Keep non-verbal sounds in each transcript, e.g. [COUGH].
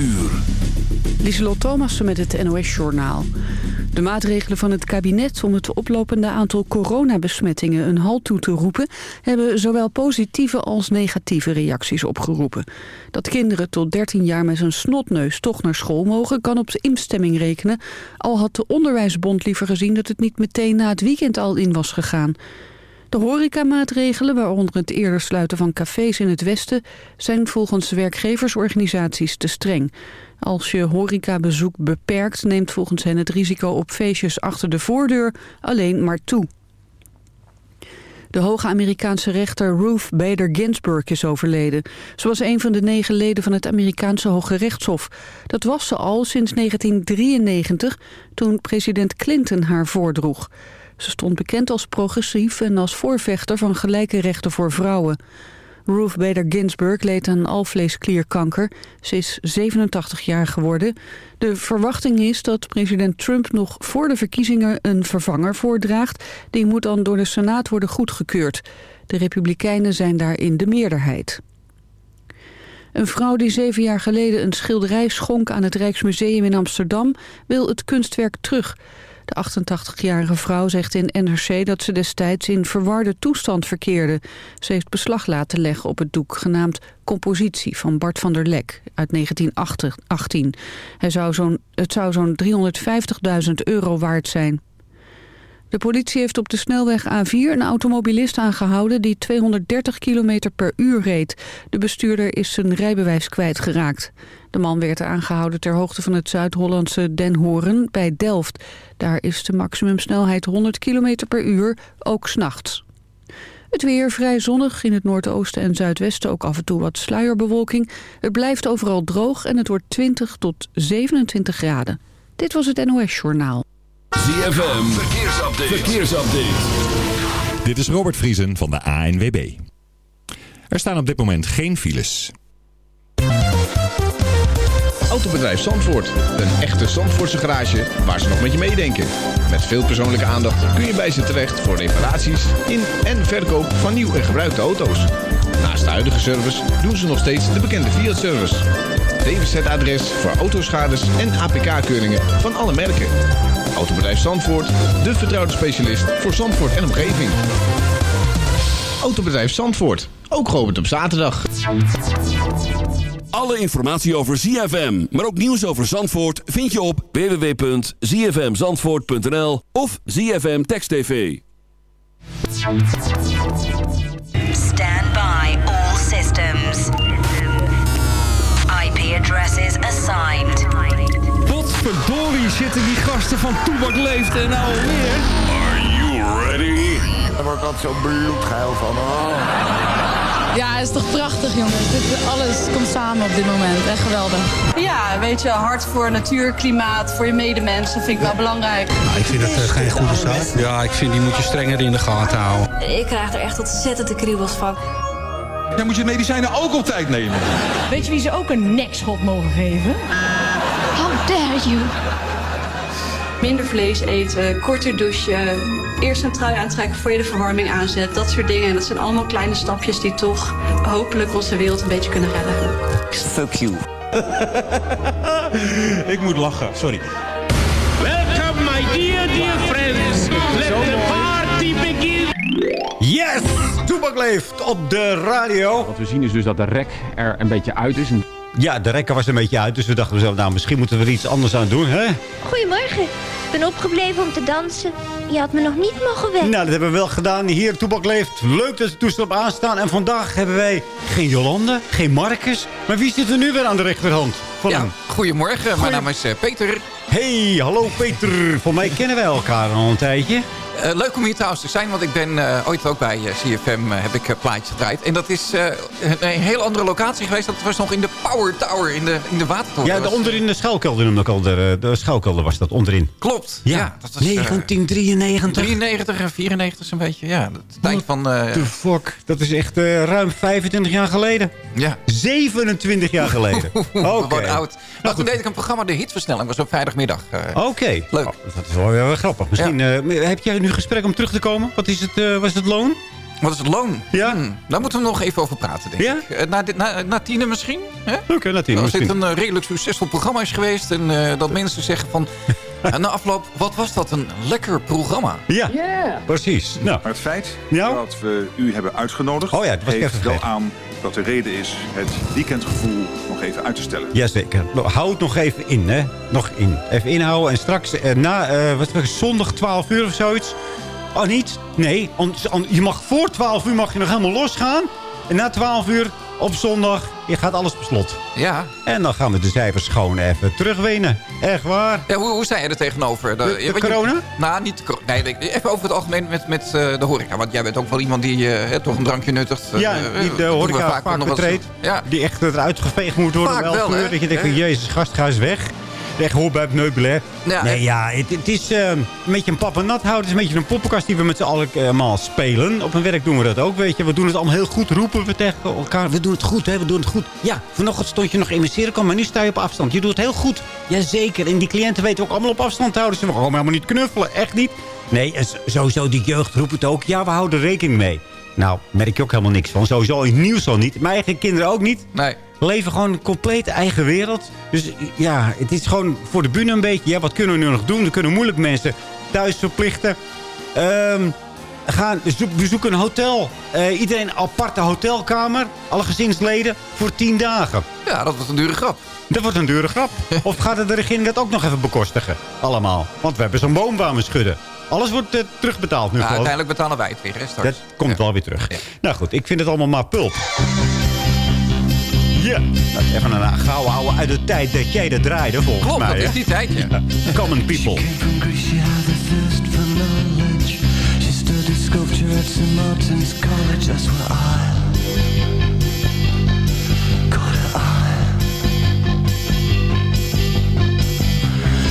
uur. Lieselot met het NOS-journaal. De maatregelen van het kabinet om het oplopende aantal coronabesmettingen een halt toe te roepen... hebben zowel positieve als negatieve reacties opgeroepen. Dat kinderen tot 13 jaar met een snotneus toch naar school mogen... kan op instemming rekenen, al had de Onderwijsbond liever gezien... dat het niet meteen na het weekend al in was gegaan. De horecamaatregelen, waaronder het eerder sluiten van cafés in het Westen... zijn volgens werkgeversorganisaties te streng. Als je horecabezoek beperkt, neemt volgens hen het risico op feestjes achter de voordeur alleen maar toe. De hoge Amerikaanse rechter Ruth Bader Ginsburg is overleden. Ze was een van de negen leden van het Amerikaanse Hoge Rechtshof. Dat was ze al sinds 1993, toen president Clinton haar voordroeg. Ze stond bekend als progressief en als voorvechter van gelijke rechten voor vrouwen. Ruth Bader Ginsburg leed aan alvleesklierkanker. Ze is 87 jaar geworden. De verwachting is dat president Trump nog voor de verkiezingen een vervanger voordraagt. Die moet dan door de Senaat worden goedgekeurd. De Republikeinen zijn daarin de meerderheid. Een vrouw die zeven jaar geleden een schilderij schonk aan het Rijksmuseum in Amsterdam... wil het kunstwerk terug. De 88-jarige vrouw zegt in NRC dat ze destijds in verwarde toestand verkeerde. Ze heeft beslag laten leggen op het doek genaamd Compositie van Bart van der Lek uit 1918. Hij zou het zou zo'n 350.000 euro waard zijn. De politie heeft op de snelweg A4 een automobilist aangehouden die 230 km per uur reed. De bestuurder is zijn rijbewijs kwijtgeraakt. De man werd aangehouden ter hoogte van het Zuid-Hollandse Den Horen bij Delft. Daar is de maximumsnelheid 100 km per uur, ook s'nachts. Het weer vrij zonnig, in het noordoosten en zuidwesten ook af en toe wat sluierbewolking. Het blijft overal droog en het wordt 20 tot 27 graden. Dit was het NOS Journaal. ZFM, verkeersupdate. verkeersupdate. Dit is Robert Vriesen van de ANWB. Er staan op dit moment geen files. Autobedrijf Zandvoort. Een echte Zandvoortse garage waar ze nog met je meedenken. Met veel persoonlijke aandacht kun je bij ze terecht voor reparaties in en verkoop van nieuw en gebruikte auto's. Naast de huidige service doen ze nog steeds de bekende Fiat-service. DWZ-adres voor autoschades en APK-keuringen van alle merken. Autobedrijf Zandvoort, de vertrouwde specialist voor Zandvoort en omgeving. Autobedrijf Zandvoort, ook geopend op zaterdag. Alle informatie over ZFM, maar ook nieuws over Zandvoort... vind je op www.zfmzandvoort.nl of ZFM Text TV. Stand by zitten die gasten van Toebak Leeft en nou alweer. Are you ready? Daar word ik altijd zo bloedgeil van. Ja, het is toch prachtig, jongens. Dit, alles komt samen op dit moment. Echt geweldig. Ja, weet je, hard voor natuur, klimaat, voor je medemens. Dat vind ik wel belangrijk. Nou, ik vind het uh, geen goede zaak. Ja, ik vind die moet je strenger in de gaten houden. Ik krijg er echt ontzettend de kriebels van. Dan moet je medicijnen ook op tijd nemen. Weet je wie ze ook een nekschot mogen geven? How dare you? Minder vlees eten, korter douchen, eerst een trui aantrekken voor je de verwarming aanzet. Dat soort dingen. En dat zijn allemaal kleine stapjes die toch hopelijk onze wereld een beetje kunnen redden. Fuck you. [LAUGHS] Ik moet lachen, sorry. Welcome my dear, dear friends. Let the party begin. Yes! Toebak leeft op de radio. Wat we zien is dus dat de rek er een beetje uit is. Ja, de rekker was een beetje uit. Dus we dachten zelf, nou, misschien moeten we er iets anders aan doen, hè? Goedemorgen. Ik ben opgebleven om te dansen. Je had me nog niet mogen wekken. Nou, dat hebben we wel gedaan. Hier, Toebak leeft. Leuk dat de toestel op aanstaan. En vandaag hebben wij geen Jolande, geen Marcus. Maar wie zit er nu weer aan de rechterhand? Van ja, hem? goedemorgen. Mijn naam is uh, Peter. Hey, hallo Peter. Voor mij kennen wij elkaar al een tijdje. Uh, leuk om hier trouwens te zijn, want ik ben uh, ooit ook bij uh, CFM heb ik plaatjes gedraaid. En dat is een, een heel andere locatie geweest. Dat was nog in de Power Tower, in de, in de watertoren. Ja, de onderin de schuilkelder noemde ik al. De, de schuilkelder was dat, onderin. Klopt. Ja, ja dat was, 1993. 93 en 94 zo'n beetje, ja. De tijd van... de fuck, dat is echt ruim 25 jaar geleden. Ja. 27 jaar geleden. [LAUGHS] Oké. Okay. oud. Nou, toen deed ik een programma, De Hitversnelling, was op vrijdagmiddag. Oké. Okay. Leuk. Oh, dat is wel weer grappig. Misschien ja. heb jij nu gesprek om terug te komen? Wat is het, uh, was het loon? Wat is het loon? Ja. Hmm, daar moeten we nog even over praten, denk Ja? ik. Eh, Na, dit- na, na tienen misschien? hè? Oké, na tien Als dit misschien. een eh, redelijk succesvol programma is geweest... en eh, dat mensen zeggen van... [LAUGHS] eh, na afloop, wat was dat een lekker programma. Ja, precies. Nou, Maar het feit Ja? dat we u hebben uitgenodigd... Oh ja, dat was geeft wel aan dat de reden is het weekendgevoel even uit te stellen. Jazeker. Nou, Hou het nog even in, hè. Nog in. Even inhouden. En straks eh, na, eh, wat zondag 12 uur of zoiets. Oh, niet? Nee. on- je mag voor 12 uur mag je nog helemaal losgaan. En na 12 uur op zondag je gaat alles op slot. Ja. En dan gaan we de cijfers gewoon even terugwinnen. Echt waar. ja hoe, hoe sta je er tegenover? De- de je- corona? nou, niet de corona. Nee, even over het algemeen met, met eh, de horeca. Want jij bent ook wel iemand die hè, toch een drankje nuttigt. Ja, die eh, de horeca vaak vaak betreedt. Ja. Die echt eruit geveegd moet worden Vaak om 11 wel, hè? Dat je denkt van, jezus, gast, ga eens weg. Echt hoor bij het. Ja, nee, ja, het, het is eh, een beetje een pap en nat houden. Het is een beetje een poppenkast die we met z'n allen eh, allemaal spelen. Op mijn werk doen we dat ook, weet je. We doen het allemaal heel goed, roepen we tegen elkaar. We doen het goed, hè, we doen het goed. Ja, vanochtend stond je nog in mijn cirkel, maar nu sta je op afstand. Je doet het heel goed. Jazeker. En die cliënten weten ook allemaal op afstand te houden. Ze mogen gewoon helemaal niet knuffelen, echt niet. Nee, sowieso die jeugd roept het ook. Ja, we houden rekening mee. Nou, merk je ook helemaal niks van. Sowieso in het nieuws al niet. Mijn eigen kinderen ook niet. Nee. Leven gewoon een compleet eigen wereld. Dus ja, het is gewoon voor de bühne een beetje. Ja, wat kunnen we nu nog doen? We kunnen moeilijk mensen thuis verplichten. Ehm, gaan, we zoeken een hotel. Eh, iedereen een aparte hotelkamer. Alle gezinsleden voor tien dagen. Ja, dat was een dure grap. Dat wordt een dure grap. [LAUGHS] of gaat de regering dat ook nog even bekostigen? Allemaal. Want we hebben zo'n boom waar we schudden. Alles wordt eh, terugbetaald nu Ja, uiteindelijk betalen wij het weer, hè, straks. Dat komt wel weer terug. Nou goed, ik vind het allemaal maar pulp. Ja, even een gouden ouwe uit de tijd dat jij dat draaide, volgens Klopt, mij. dat hè? is die tijd, ja. Common People. She studied sculpture at St. Martin's College, that's where I caught her eye.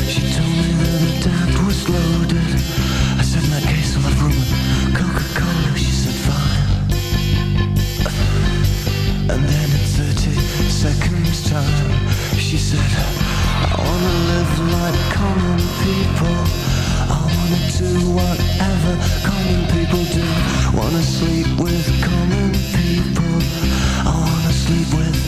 She told me that her dad was loaded. I said, in that case, I'll have rum and Coca-Cola. She said, fine. And then in 30 seconds time, she said, I wanna live like common people. I wanna do whatever common people do. Wanna sleep with common people. I wanna sleep with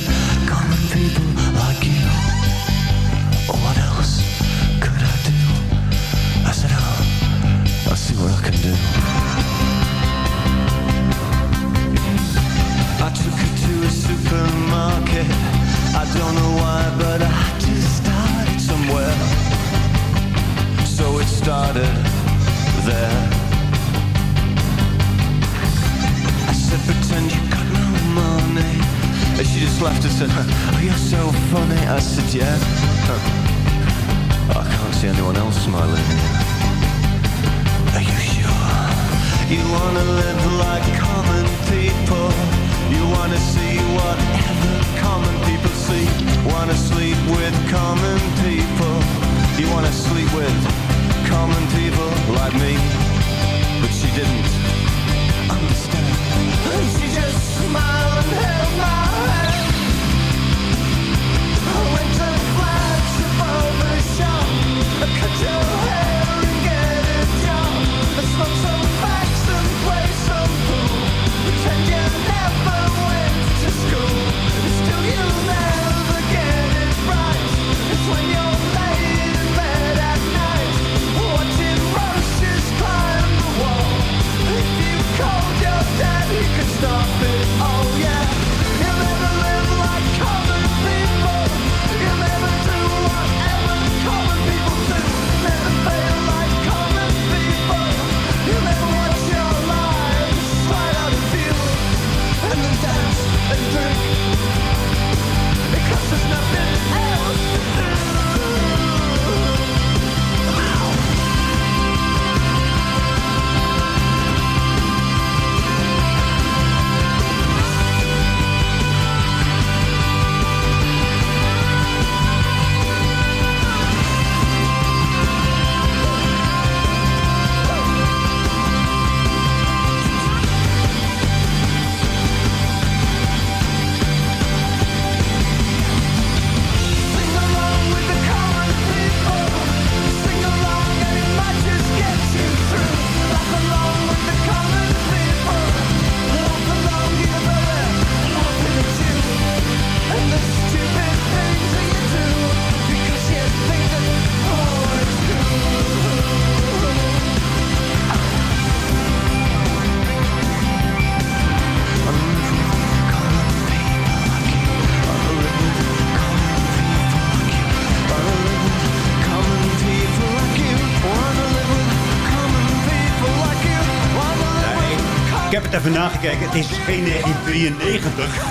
nagekeken. Het is geen 1993.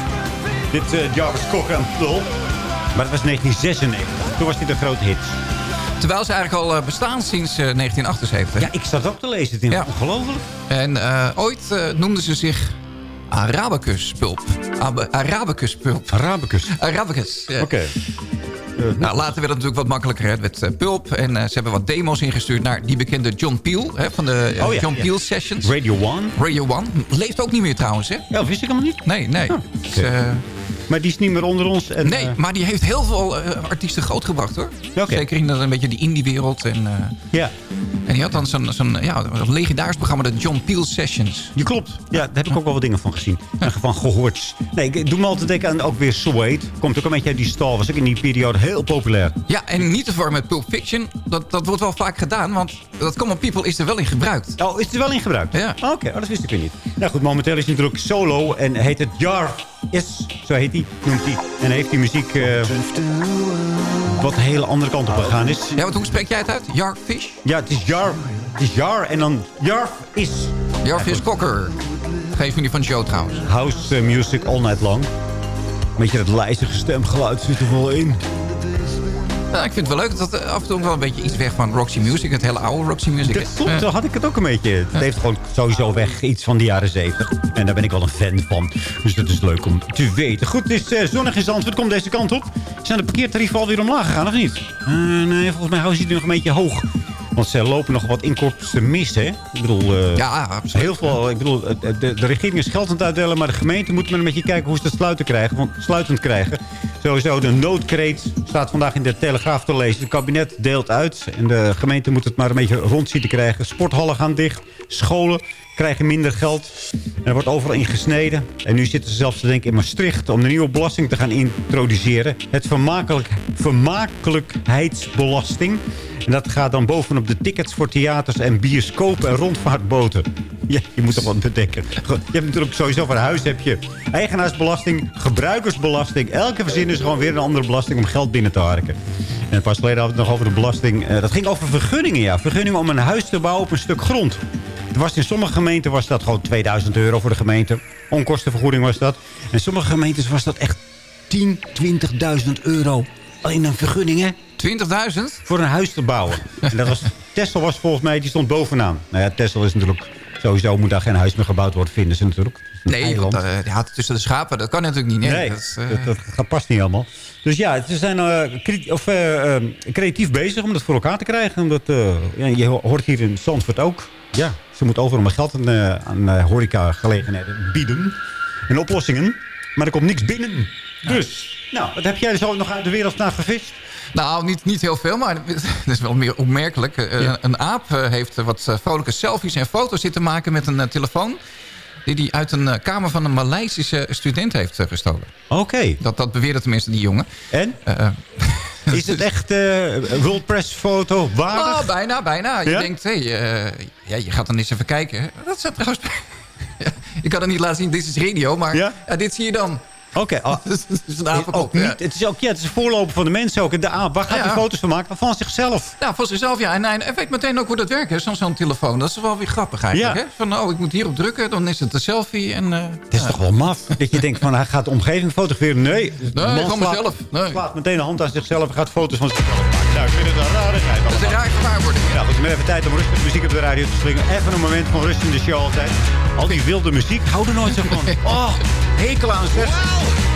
Dit uh, Jarvis Cocker en Pulp. Maar het was 1996. Toen was dit een grote hit. Terwijl ze eigenlijk al eh, bestaan sinds uh, 1978. Ja, ik zat ook te lezen. Het is ja. ongelooflijk. En uh, ooit noemden ze zich Arabicus Pulp. Arabicus Pulp. Arabicus. Arabicus. Oké. Okay. [LAUGHS] nou, later werd het natuurlijk wat makkelijker hè, met uh, Pulp. En uh, ze hebben wat demo's ingestuurd naar die bekende John Peel. Hè, van de uh, oh, ja, John ja. Peel Sessions. Radio One. Radio One. Leeft ook niet meer trouwens, hè? Ja, wist ik helemaal niet. Nee, nee. Oh, okay. dus, maar die is niet meer onder ons. En, nee, maar die heeft heel veel artiesten grootgebracht, hoor. Okay. Zeker in een beetje die indie-wereld. En, ja. en die had dan zo'n zo'n ja, legendarisch programma, de John Peel Sessions. Die klopt. Ja, daar heb ik ook wel wat dingen van gezien. En van gehoord. Nee, ik doe me altijd denken aan ook weer Suede. Komt ook een beetje uit die stal. Was ook in die periode heel populair. Ja, en niet te met Pulp Fiction. Dat, dat wordt wel vaak gedaan, want dat Common People is er wel in gebruikt. Oh, is er wel in gebruikt? Ja. Oké, okay. oh, dat wist ik weer niet. Nou goed, momenteel is hij natuurlijk solo en heet het Jar Is, zo heet hij, noemt hij. En heeft die muziek uh, wat een hele andere kant op gegaan is. Ja, want hoe spreek jij het uit? Jarfish? Ja, het is Jar. Het is Jar en dan Jarf is. Jarvis Cocker. Geef me die van Joe trouwens. House uh, music all night long. Beetje dat lijzige stemgeluid zit er wel in. Nou, ik vind het wel leuk dat af en toe wel een beetje iets weg van Roxy Music. Het hele oude Roxy Music. Dat klopt, zo had ik het ook een beetje. Het heeft gewoon sowieso weg iets van de jaren 70. En daar ben ik wel een fan van. Dus dat is leuk om te weten. Goed, het is uh, zonnig in Zandvoort. Komt deze kant op. Zijn de parkeertarieven alweer omlaag gegaan, of niet? Uh, nee, volgens mij houden ze die nog een beetje hoog. Want ze lopen nog wat inkomsten mis, hè? Ik bedoel, uh, ja, absoluut. heel veel. Ik bedoel, de, de, de regering is geld aan het uitdelen, maar de gemeente moet maar een beetje kijken hoe ze dat sluiten krijgen, want, sluitend krijgen. Sowieso, de noodkreet staat vandaag in de Telegraaf te lezen. Het kabinet deelt uit en de gemeente moet het maar een beetje rond zien te krijgen. Sporthallen gaan dicht, scholen krijgen minder geld. En er wordt overal in gesneden. En nu zitten ze zelfs te denken in Maastricht om de nieuwe belasting te gaan introduceren. Het vermakelijk, vermakelijkheidsbelasting. En dat gaat dan bovenop de tickets voor theaters en bioscopen en rondvaartboten. Ja, je moet toch wat bedenken. Je hebt natuurlijk sowieso voor huis heb je eigenaarsbelasting, gebruikersbelasting. Elke verzin is gewoon weer een andere belasting om geld binnen te harken. En pas geleden hadden we het nog over de belasting. Uh, dat ging over vergunningen, ja. Vergunningen om een huis te bouwen op een stuk grond. Het was in sommige gemeenten was dat gewoon 2000 euro voor de gemeente. Onkostenvergoeding was dat. En in sommige gemeentes was dat echt 10, 20.000 euro. Alleen een vergunning, hè? 20.000? Voor een huis te bouwen. en dat was, Tesla was volgens mij, die stond bovenaan. Nou ja, Tesla is natuurlijk... Sowieso moet daar geen huis meer gebouwd worden, vinden ze natuurlijk. Nee, want uh, ja, tussen de schapen, dat kan natuurlijk niet. Nee, nee dat, uh... dat, past niet allemaal. Dus ja, ze zijn uh, of, creatief bezig om dat voor elkaar te krijgen. Omdat, ja, je hoort hier in Zandvoort ook. Ja, ze moeten overal maar geld aan, aan horecagelegenheden bieden. En oplossingen. Maar er komt niks binnen. Dus, nou, wat heb jij zo nog uit de wereld naar gevist? Nou, niet, niet heel veel, maar het is wel meer opmerkelijk. Ja. Een aap heeft wat vrolijke selfies en foto's zitten maken met een telefoon die hij uit een kamer van een Maleisische student heeft gestolen. Oké. Okay. Dat, dat beweerde tenminste die jongen. En? Uh, [LAUGHS] is het echt uh, World Press foto waardig? Oh, bijna, bijna. Je denkt, hey, uh, ja, je gaat dan eens even kijken. Dat is trouwens... [LAUGHS] ja, ik kan het niet laten zien, dit is radio, maar ja? dit zie je dan. Oké. [LAUGHS] Okay, oh. ja. Het is ook ja, het is een voorloper van de mensen ook. De aap, waar gaat hij ja. foto's van maken? Van zichzelf. Ja, van zichzelf, ja. En hij weet meteen ook hoe dat werkt, zo'n zo telefoon. Dat is wel weer grappig eigenlijk. Hè? Van, oh, ik moet hierop drukken, dan is het een selfie. En, uh, het is toch wel maf dat je denkt van, hij gaat de omgeving fotograferen. Nee, nee gewoon mezelf. Nee. slaat meteen de hand aan zichzelf en gaat foto's van zichzelf maken. Nou, ik vind het een rarigheid. Dat is een raar gewaarwording. Ja, goed, maar even tijd om rustig muziek op de radio te slingen. Even een moment van rust in de show altijd. Al die wilde muziek, hou er nooit zo van. Oh, hekel aan zeg. go.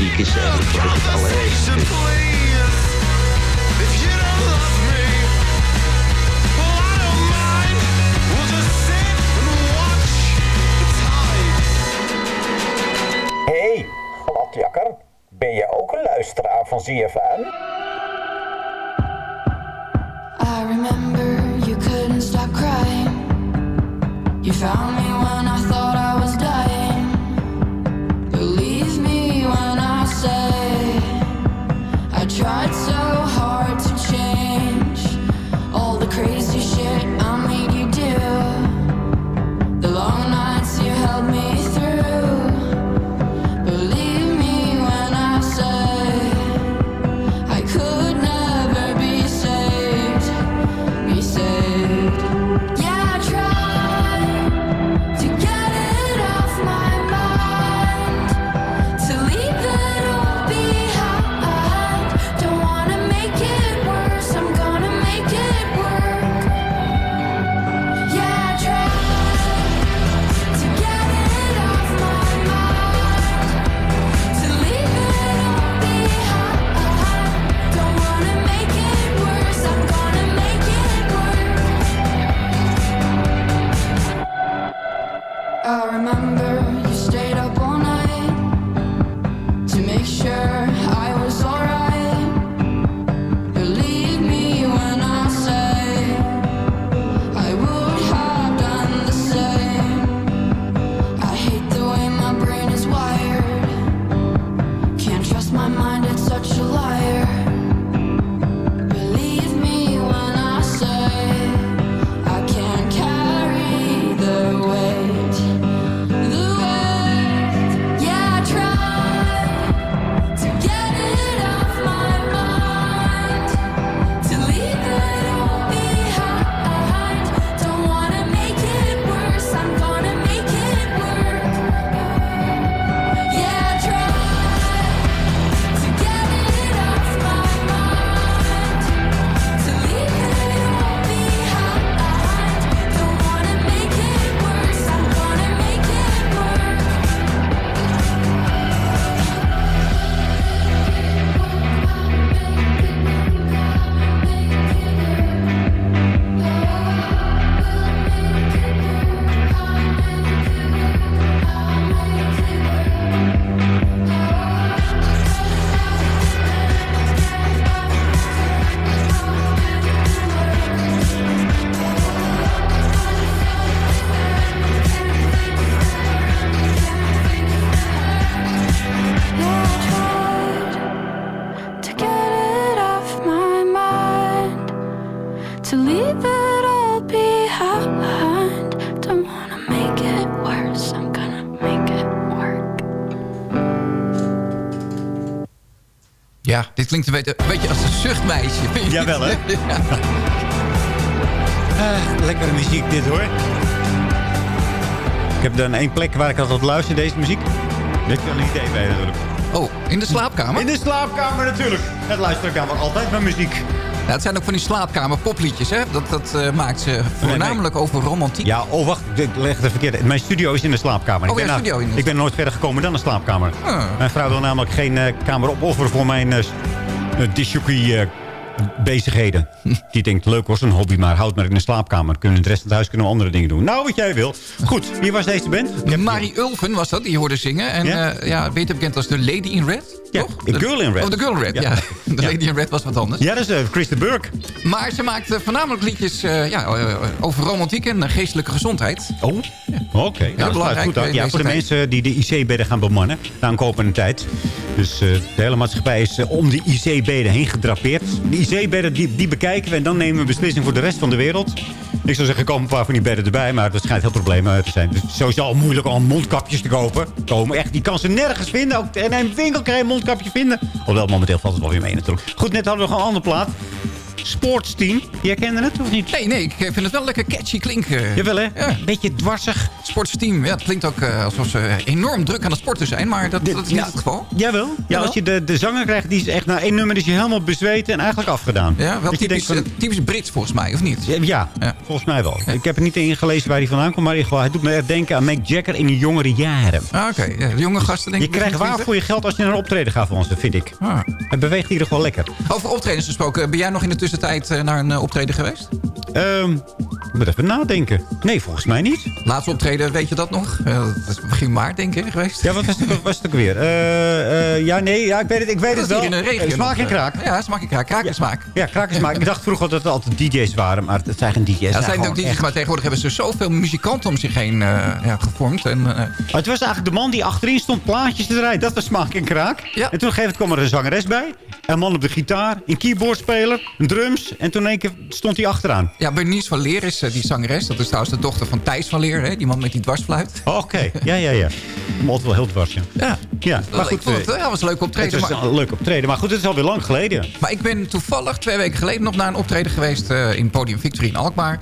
Muziek is eigenlijk wat ik het allerergste vind. Hey, gladjakker. Ben jij ook een luisteraar van ZFM? I remember you couldn't stop crying. You found me when I thought I klinkt een beetje, een beetje als een zuchtmeisje. [LAUGHS] Jawel, hè? Ah, [LAUGHS] lekkere muziek dit hoor. Ik heb dan één plek waar ik altijd luister, deze muziek. Dit kan een idee bij natuurlijk. Oh, in de slaapkamer? In de slaapkamer natuurlijk. Het luisterkamer altijd naar muziek. Ja, het zijn ook van die slaapkamer popliedjes, hè? Dat, dat eh, maakt ze voornamelijk over romantiek. Ja, oh wacht, ik leg het verkeerd. Mijn studio is in de slaapkamer. Oh, ik, ja, ben, studio in de- ik ben nooit verder gekomen dan de slaapkamer. Ah. Mijn vrouw wil namelijk geen eh, kamer opofferen voor mijn disjockey eh, bezigheden. Die denkt, leuk hoor, zo'n hobby, maar houd maar in de slaapkamer. Kunnen de rest van het huis kunnen we andere dingen doen. Nou, wat jij wil. Goed, wie was deze band? Marie Ulven was dat, die hoorde zingen. En Ja? beter bekend als de Lady in Red. Ja, toch? The Girl in Red. Oh, de Girl in Red, ja. Ja. [LAUGHS] De Lady in Red was wat anders. Ja, dat is uh, Burke. Maar ze maakte voornamelijk liedjes eh, ja, eh, over romantiek en eh, geestelijke gezondheid. Oh, oké. Ja, dat belangrijk Goed, uit. ja, voor de tijd. mensen die de IC-bedden gaan bemannen. Na een kopende tijd. Dus eh, de hele maatschappij is eh, om die IC-bedden heen gedrapeerd. De IC-bedden die, die bekijken we en dan nemen we een beslissing voor de rest van de wereld. Ik zou zeggen, komen een paar van die bedden erbij. Maar dat schijnt heel problemen te zijn. Dus sowieso al moeilijk om mondkapjes te kopen. Komen echt, die kan ze nergens vinden. Ook in een winkel kan je mondkapje vinden. Hoewel, momenteel valt het wel weer mee natuurlijk. Goed, net hadden we nog een andere plaat. Sportsteam. Jij kende het of niet? Nee, nee, ik vind het wel lekker catchy klinken. Jawel hè? Beetje dwarsig. Sportsteam, ja, het klinkt ook eh, alsof ze enorm druk aan het sporten zijn. Maar dat, dat is niet ja. het geval. Jawel. Ja, Jawel? als je de, de zanger krijgt, die is echt na één nummer is je helemaal bezweten en eigenlijk afgedaan. Ja, wel Dat je typisch, denkt van- eh, typisch Brits volgens mij, of niet? Ja, ja, volgens mij wel. Ik heb er niet in gelezen waar hij vandaan komt, maar in ieder geval, hij doet me echt denken aan Mick Jagger in de jongere jaren. Ah, Oké, ja, de jonge gasten denk Je ik. krijgt waar 20. voor je geld als je naar een optreden gaat van ons, vind ik. Ah. Hij beweegt hier gewoon lekker. Over optredens gesproken, ben jij nog in de tussentijd eh, naar een eh, optreden geweest? Ehm, ik moet even nadenken. Nee, volgens mij niet. Laatste optreden, weet je dat nog? Eh, dat is begin maart, denk ik, geweest. Ja, wat was het, was het ook weer? Ja, nee, ja, ik weet het, ik weet Dat het wel. hier in de regio Smaak en kraak. Ja, smaak en kraak. Kraak en smaak. Ja, kraak en smaak. Ik dacht vroeger dat het altijd DJ's waren, maar het zijn geen DJ's. Ja, dat zijn ook DJ's, echt- maar tegenwoordig hebben ze zoveel muzikanten om zich heen ja, gevormd. En, Maar het was eigenlijk de man die achterin stond plaatjes te draaien. Dat was smaak en kraak. Ja. En toen een gegeven kwam er een zangeres bij. Een man op de gitaar, een keyboardspeler, een drums. En toen in één keer stond hij achteraan. ja, Bernice van Leer is eh, die zangeres. Dat is trouwens de dochter van Thijs van Leer, hè, die man met die dwarsfluit. Oh, Oké, ja, ja, ja. [LAUGHS] Maar altijd wel heel dwars, ja. Ja, Ja, maar ik goed. vond het, eh, ja, was een leuk optreden. het was maar- een leuk optreden. Maar goed, het is alweer lang geleden. Maar ik ben toevallig twee weken geleden nog naar een optreden geweest... eh, in Podium Victory in Alkmaar.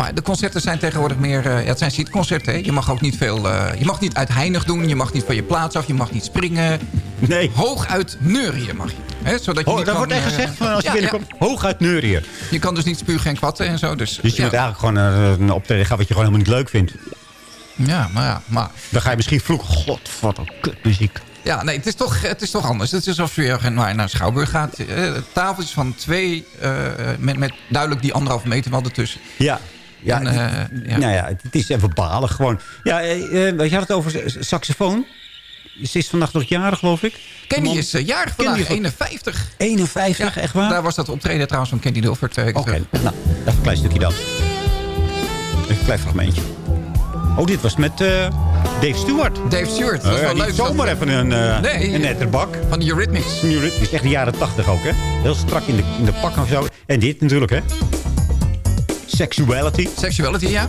Maar de concerten zijn tegenwoordig meer... eh, ja, het zijn zitconcerten. hè. Je mag ook niet veel... eh, je mag niet uitheinig doen. Je mag niet van je plaats af. Je mag niet springen. Nee. Hooguit neurien mag je. Hè, zodat je Oh, niet dat kan, wordt echt eh, gezegd van als je ja, binnenkomt. Hooguit neurien. ja. Je kan dus niet spugen en kwatten en zo. Dus, Dus je ja. moet eigenlijk gewoon een optreden gaan wat je gewoon helemaal niet leuk vindt. Ja, maar ja. Maar, Dan ga je misschien vloeken. God, wat een kutmuziek. ja, nee, het is toch, het is toch anders. Het is alsof je naar, naar een schouwburg gaat. Eh, tafeltjes van twee... eh, met, met duidelijk die anderhalve meter wel ertussen. Ja. Ja, En, eh, ja. Nou ja, het is even balen gewoon. Ja, eh, eh, je had het over saxofoon. Ze is vandaag nog jarig, geloof ik. Kenny Man- is uh, jarig vandaag, is wat- 51. 51, echt waar? Daar was dat optreden trouwens van Kenny Dilfert. eh, Oké, nou, even een klein stukje dan. Even een klein fragmentje. Oh, dit was met Dave Stewart. Dave Stewart, dat is ja, wel leuk. zomaar dat- even een, Nee. een netterbak. Van de Eurythmics. Is echt de jaren 80 ook, hè? Heel strak in de, in de pak of zo. En dit natuurlijk, hè? Sexuality. Sexuality, ja.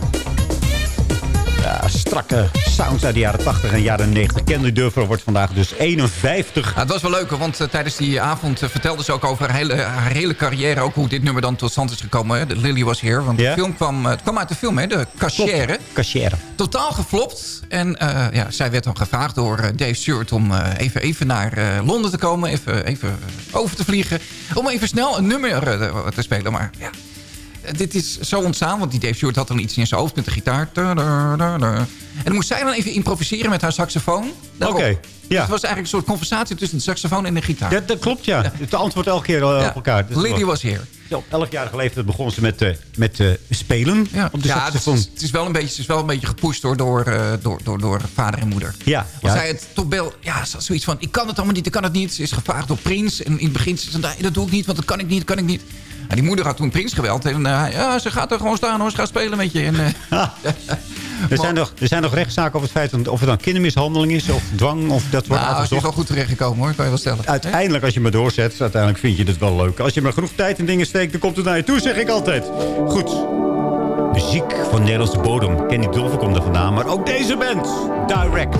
Ja, strakke sounds uit de jaren 80 en jaren 90. Candy Dulfer wordt vandaag dus 51. Ja, het was wel leuk, want eh, tijdens die avond eh, vertelde ze ook over haar hele, haar hele carrière. Ook hoe dit nummer dan tot stand is gekomen. Hè. De Lily Was Here. Want Ja. de film kwam, eh, het kwam uit de film, hè, de Cachère. Cachère. Totaal geflopt. En ja, zij werd dan gevraagd door Dave Stewart om even, even naar Londen te komen. Even, even over te vliegen. Om even snel een nummer te spelen. Maar ja, dit is zo ontstaan. Want die Dave Stewart had dan iets in zijn hoofd met de gitaar. En dan moest zij dan even improviseren met haar saxofoon. Oké, ja. Dus het was eigenlijk een soort conversatie tussen de saxofoon en de gitaar. Dat, dat klopt, ja. Het antwoord elke keer eh, Ja. op elkaar. Wel- was here. Ja, Op 11-jarige leeftijd begon ze met, eh, met eh, spelen op de ja, het saxofoon. is, het, is wel een beetje, het is wel een beetje gepusht hoor, door, door, door, door vader en moeder. Ja, Want ja. zij het toch wel, ja, zo- zoiets van, ik kan het allemaal niet, ik kan het niet. Ze is gevraagd door Prins. En in het begin zei ze, nee, dat doe ik niet, want dat kan ik niet, dat kan ik niet. En die moeder had toen Prins geweld. En eh, ja, ze gaat er gewoon staan hoor, ze gaat spelen met je. En, eh, [LAUGHS] Er zijn, nog, er zijn nog rechtszaken over het feit of het dan kindermishandeling is... of dwang, of dat wordt nou, het is wel goed terechtgekomen hoor, kan je wel stellen. Uiteindelijk, als je me doorzet, uiteindelijk vind je het wel leuk. Als je maar genoeg tijd in dingen steekt, dan komt het naar je toe, zeg ik altijd. Goed. Muziek van Nederlandse bodem. Kenny Dulver komt er vandaan, maar ook deze band. Direct.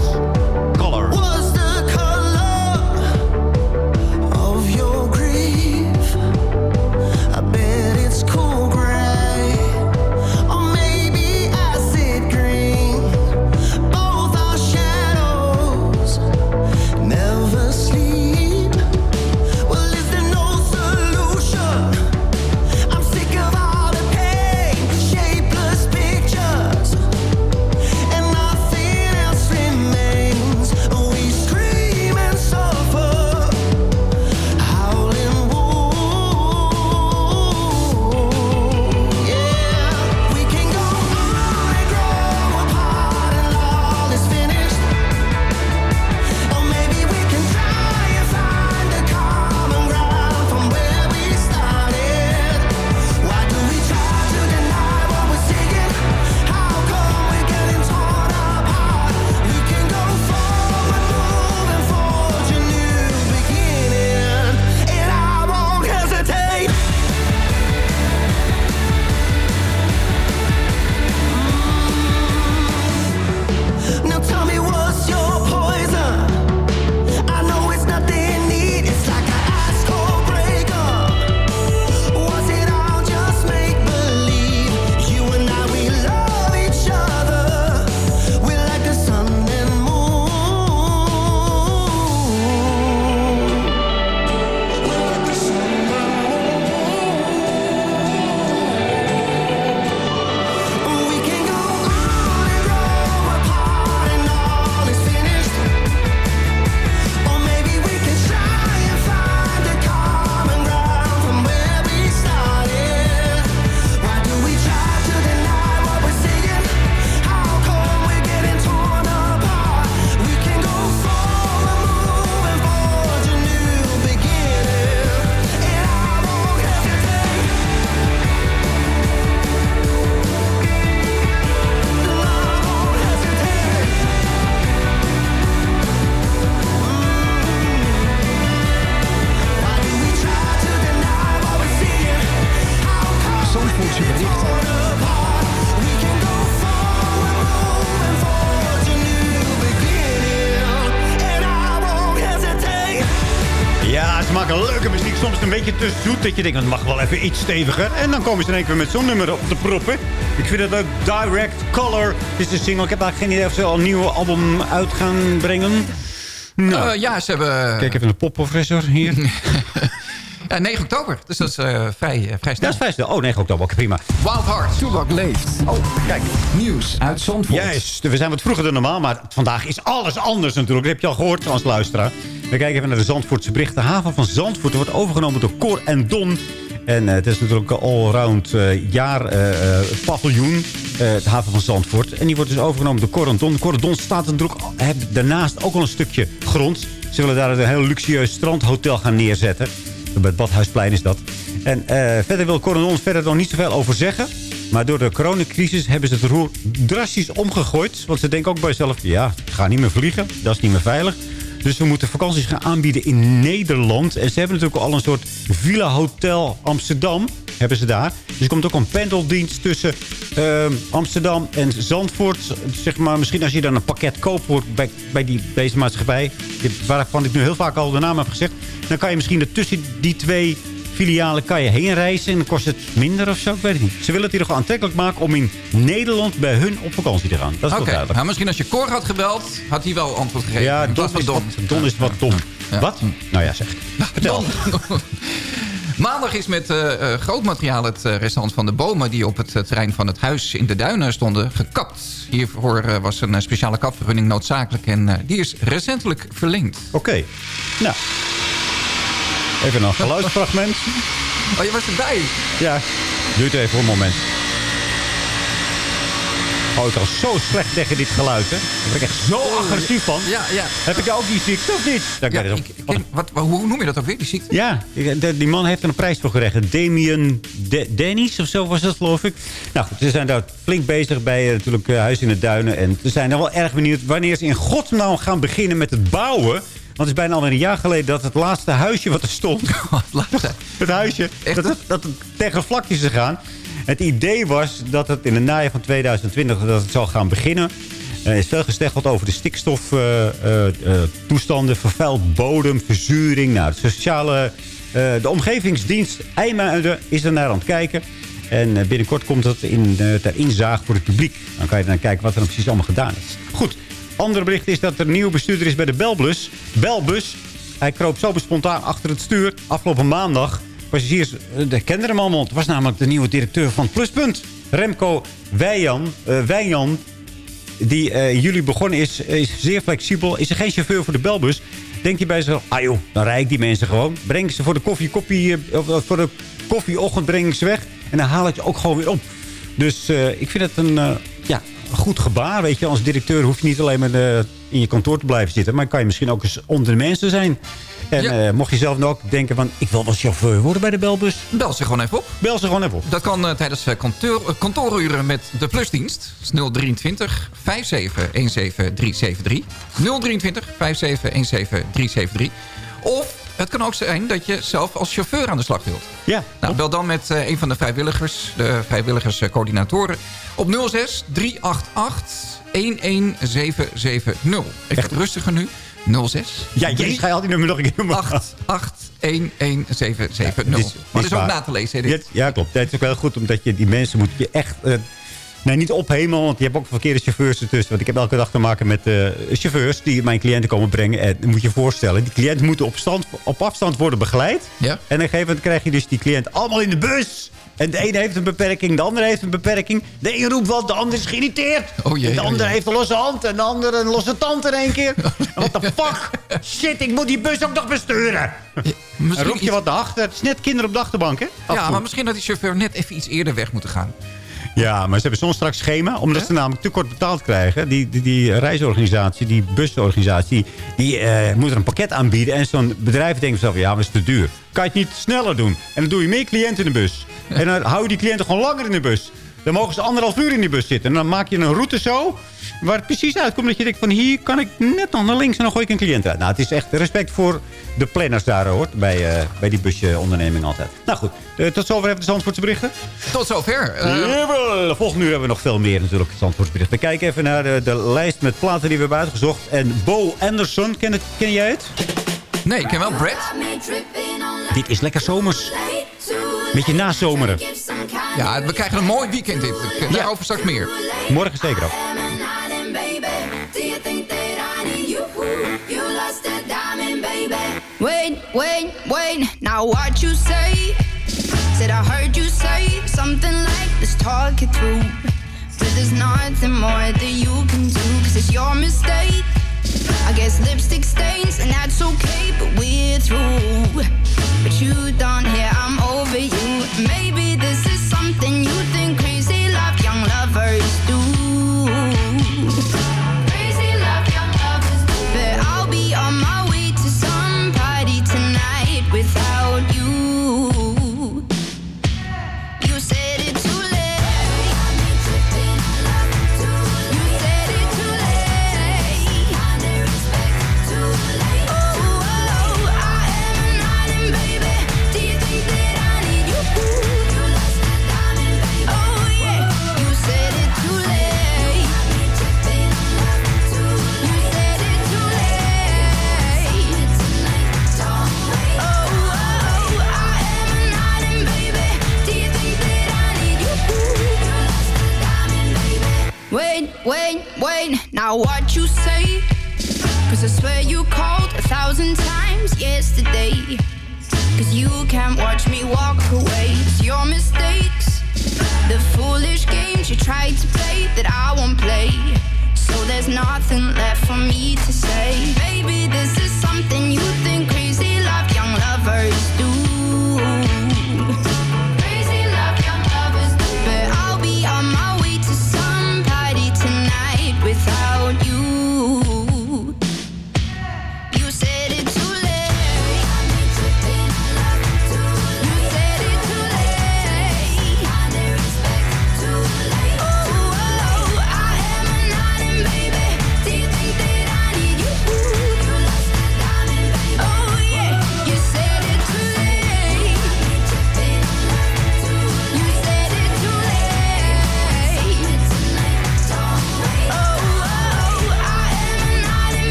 Dat je denkt, het mag wel even iets steviger. En dan komen ze in één keer met zo'n nummer op de proppen. Ik vind het leuk. Direct Color is de single. Ik heb eigenlijk geen idee of ze al een nieuwe album uit gaan brengen. Nou, Eh, ja, ze hebben... kijk even naar de popprofessor hier. [LAUGHS] Ja, 9 oktober. Dus dat is eh, vrij, eh, vrij snel. Dat is vrij snel. Oh, 9 oktober. Oké, prima. Wild Heart. Toebak leeft. Oh, kijk. Nieuws uit Zandvoort. Juist, we zijn wat vroeger dan normaal, maar vandaag is alles anders natuurlijk. Dat heb je al gehoord als luisteraar. We kijken even naar de Zandvoortse bericht. De haven van Zandvoort wordt overgenomen door Cor en Don. En eh, het is natuurlijk een allround eh jaar eh, paviljoen, de haven van Zandvoort. En die wordt dus overgenomen door Cor en Don. Staat natuurlijk hebben daarnaast ook al een stukje grond. Ze willen daar een heel luxueus strandhotel gaan neerzetten. Bij het Badhuisplein is dat. En verder wil Cor en Don verder nog niet zoveel over zeggen. Maar door de coronacrisis hebben ze het roer drastisch omgegooid. Want ze denken ook bij zichzelf, ja, ik ga niet meer vliegen. Dat is niet meer veilig. Dus we moeten vakanties gaan aanbieden in Nederland. En ze hebben natuurlijk al een soort Villa Hotel Amsterdam. Hebben ze daar. Dus er komt ook een pendeldienst tussen ehm, Amsterdam en Zandvoort. Zeg maar, misschien als je dan een pakket koopt voor, bij, bij die, deze maatschappij. Waarvan ik nu heel vaak al de naam heb gezegd. Dan kan je misschien tussen die twee filialen kan je heen reizen. En dan kost het minder of zo. Ik weet het niet. Ze willen het hier nog aantrekkelijk maken om in Nederland bij hun op vakantie te gaan. Dat is Oké, duidelijk. nou, misschien als je Cor had gebeld, had hij wel antwoord gegeven. Ja, Don is, van wat, Don is wat dom. Wat? Nou ja, zeg. Vertel. [LAUGHS] Maandag is met eh, eh, groot materiaal het eh, restant van de bomen... die op het terrein van het huis in de duinen stonden, gekapt. Hiervoor was een speciale kapvergunning noodzakelijk... en die is recentelijk verlengd. Oké. Nou. Even een geluidsfragment. Oh, je was erbij? Ja. Duurt even een moment. Oh, ik al zo slecht tegen dit geluid, hè. Daar ben ik echt zo agressief van. Ja, ja. Heb ik ook die ziekte of niet? Ja, ik, ik wat, hoe noem je dat ook weer, die ziekte? Ja, die man heeft er een prijs voor gerecht. Damien De Dennis of zo was dat, geloof ik. Nou goed, ze zijn daar flink bezig bij eh, natuurlijk eh, Huis in de Duinen. En ze zijn er wel erg benieuwd wanneer ze in godsnaam gaan beginnen met het bouwen. Want het is bijna al een jaar geleden dat het laatste huisje wat er stond... [LAUGHS] het huisje, dat het, dat het tegen vlakjes zou gaan. Het idee was dat het in het najaar van 2020 dat het zou gaan beginnen. Er is veel gesteggeld over de stikstoftoestanden, vervuild bodem, verzuring. Nou, de sociale, eh, de omgevingsdienst IJmuiden is er naar aan het kijken. En eh, binnenkort komt dat in, eh, ter inzaag voor het publiek. Dan kan je dan kijken wat er nou precies allemaal gedaan is. Goed, andere bericht is dat er een nieuwe bestuurder is bij de Belbus. Belbus. Hij kroop zo spontaan achter het stuur. Afgelopen maandag. Passagiers eh, kenden hem allemaal. Het was namelijk de nieuwe directeur van Pluspunt. Remco Wijjan. eh, Wijjan die eh, in juli begonnen is, is zeer flexibel. Is er geen chauffeur voor de belbus? Denk je bij zichzelf, ah joh, dan rijd ik die mensen gewoon. Breng ze voor de koffie, koffie eh, of, of voor de koffieochtend breng ze weg. En dan haal ik ze ook gewoon weer op. Dus eh, ik vind het eh, een goed gebaar. Weet je, als directeur hoef je niet alleen maar eh, in je kantoor te blijven zitten. Maar kan je misschien ook eens onder de mensen zijn. En Ja. eh, mocht je zelf nou ook denken van, ik wil wel chauffeur worden bij de belbus. Bel ze gewoon even op. Bel ze gewoon even op. Dat kan eh, tijdens kantoor, kantooruren met de plusdienst. Dat is 023 57 17 373. 023 57 17 373. Of het kan ook zijn dat je zelf als chauffeur aan de slag wilt. Ja. Nou, bel dan met eh, een van de vrijwilligers, de vrijwilligerscoördinatoren, op 06 388 11770. Ik het rustiger nu. 06 Ja, jezus, ga je al die nummer nog een keer noemen. 11770. dit is- maar dit dat is ook waar. na te lezen. hè, dit. Ja, klopt. Het is ook wel goed, omdat je die mensen moet je echt... eh, nee, niet ophemelen, want je hebt ook verkeerde chauffeurs ertussen. Want ik heb elke dag te maken met eh, chauffeurs die mijn cliënten komen brengen. En moet je je voorstellen, die cliënten moeten op, stand, op afstand worden begeleid. Ja. En op een gegeven moment krijg je dus die cliënt allemaal in de bus. En de ene heeft een beperking, de andere heeft een beperking. De een roept wat, de ander is geïrriteerd. Oh jee, En de oh andere heeft een losse hand en de andere een losse tand in één keer. [LAUGHS] Wat de fuck? Shit, ik moet die bus ook nog besturen. En Misschien roep je iets- wat naar achter. Het is net kinderen op de achterbank, hè? Af en Ja, maar misschien dat die chauffeur net even iets eerder weg moet gaan. Ja, maar ze hebben zo'n strak schema. Omdat ze namelijk te kort betaald krijgen. Die, die, die reisorganisatie, die busorganisatie... die eh, moet er een pakket aanbieden. En zo'n bedrijf denkt zelf, ja, maar het is te duur. Kan je het niet sneller doen? En dan doe je meer cliënten in de bus. En dan hou je die cliënten gewoon langer in de bus. Dan mogen ze anderhalf uur in die bus zitten. En dan maak je een route zo... waar het precies uitkomt dat je denkt van... hier kan ik net nog naar links en dan gooi ik een cliënt uit. Nou, het is echt respect voor de planners daar, hoor. Bij, eh, bij die busonderneming altijd. Nou goed, eh, tot zover even de Zandvoortse berichten. Tot zover. Jawel. Volgende uur hebben we nog veel meer natuurlijk. Het Zandvoortsbericht. We kijken even naar de, de lijst met platen die we hebben uitgezocht. En Bo Anderson, ken, het, ken jij het? Nee, ik ken wel Brad. Dit is lekker zomers. Beetje nazomeren. Ja, we krijgen een mooi weekend dit. Daarover straks meer. Morgen zeker ook. Wait, wait, wait. Now what you say? Said I heard you say something like let's talk it through. But there's nothing more that you can do, cause it's your mistake. I guess lipstick stains, and that's okay, but we're through. But you don't hear I'm over you. Maybe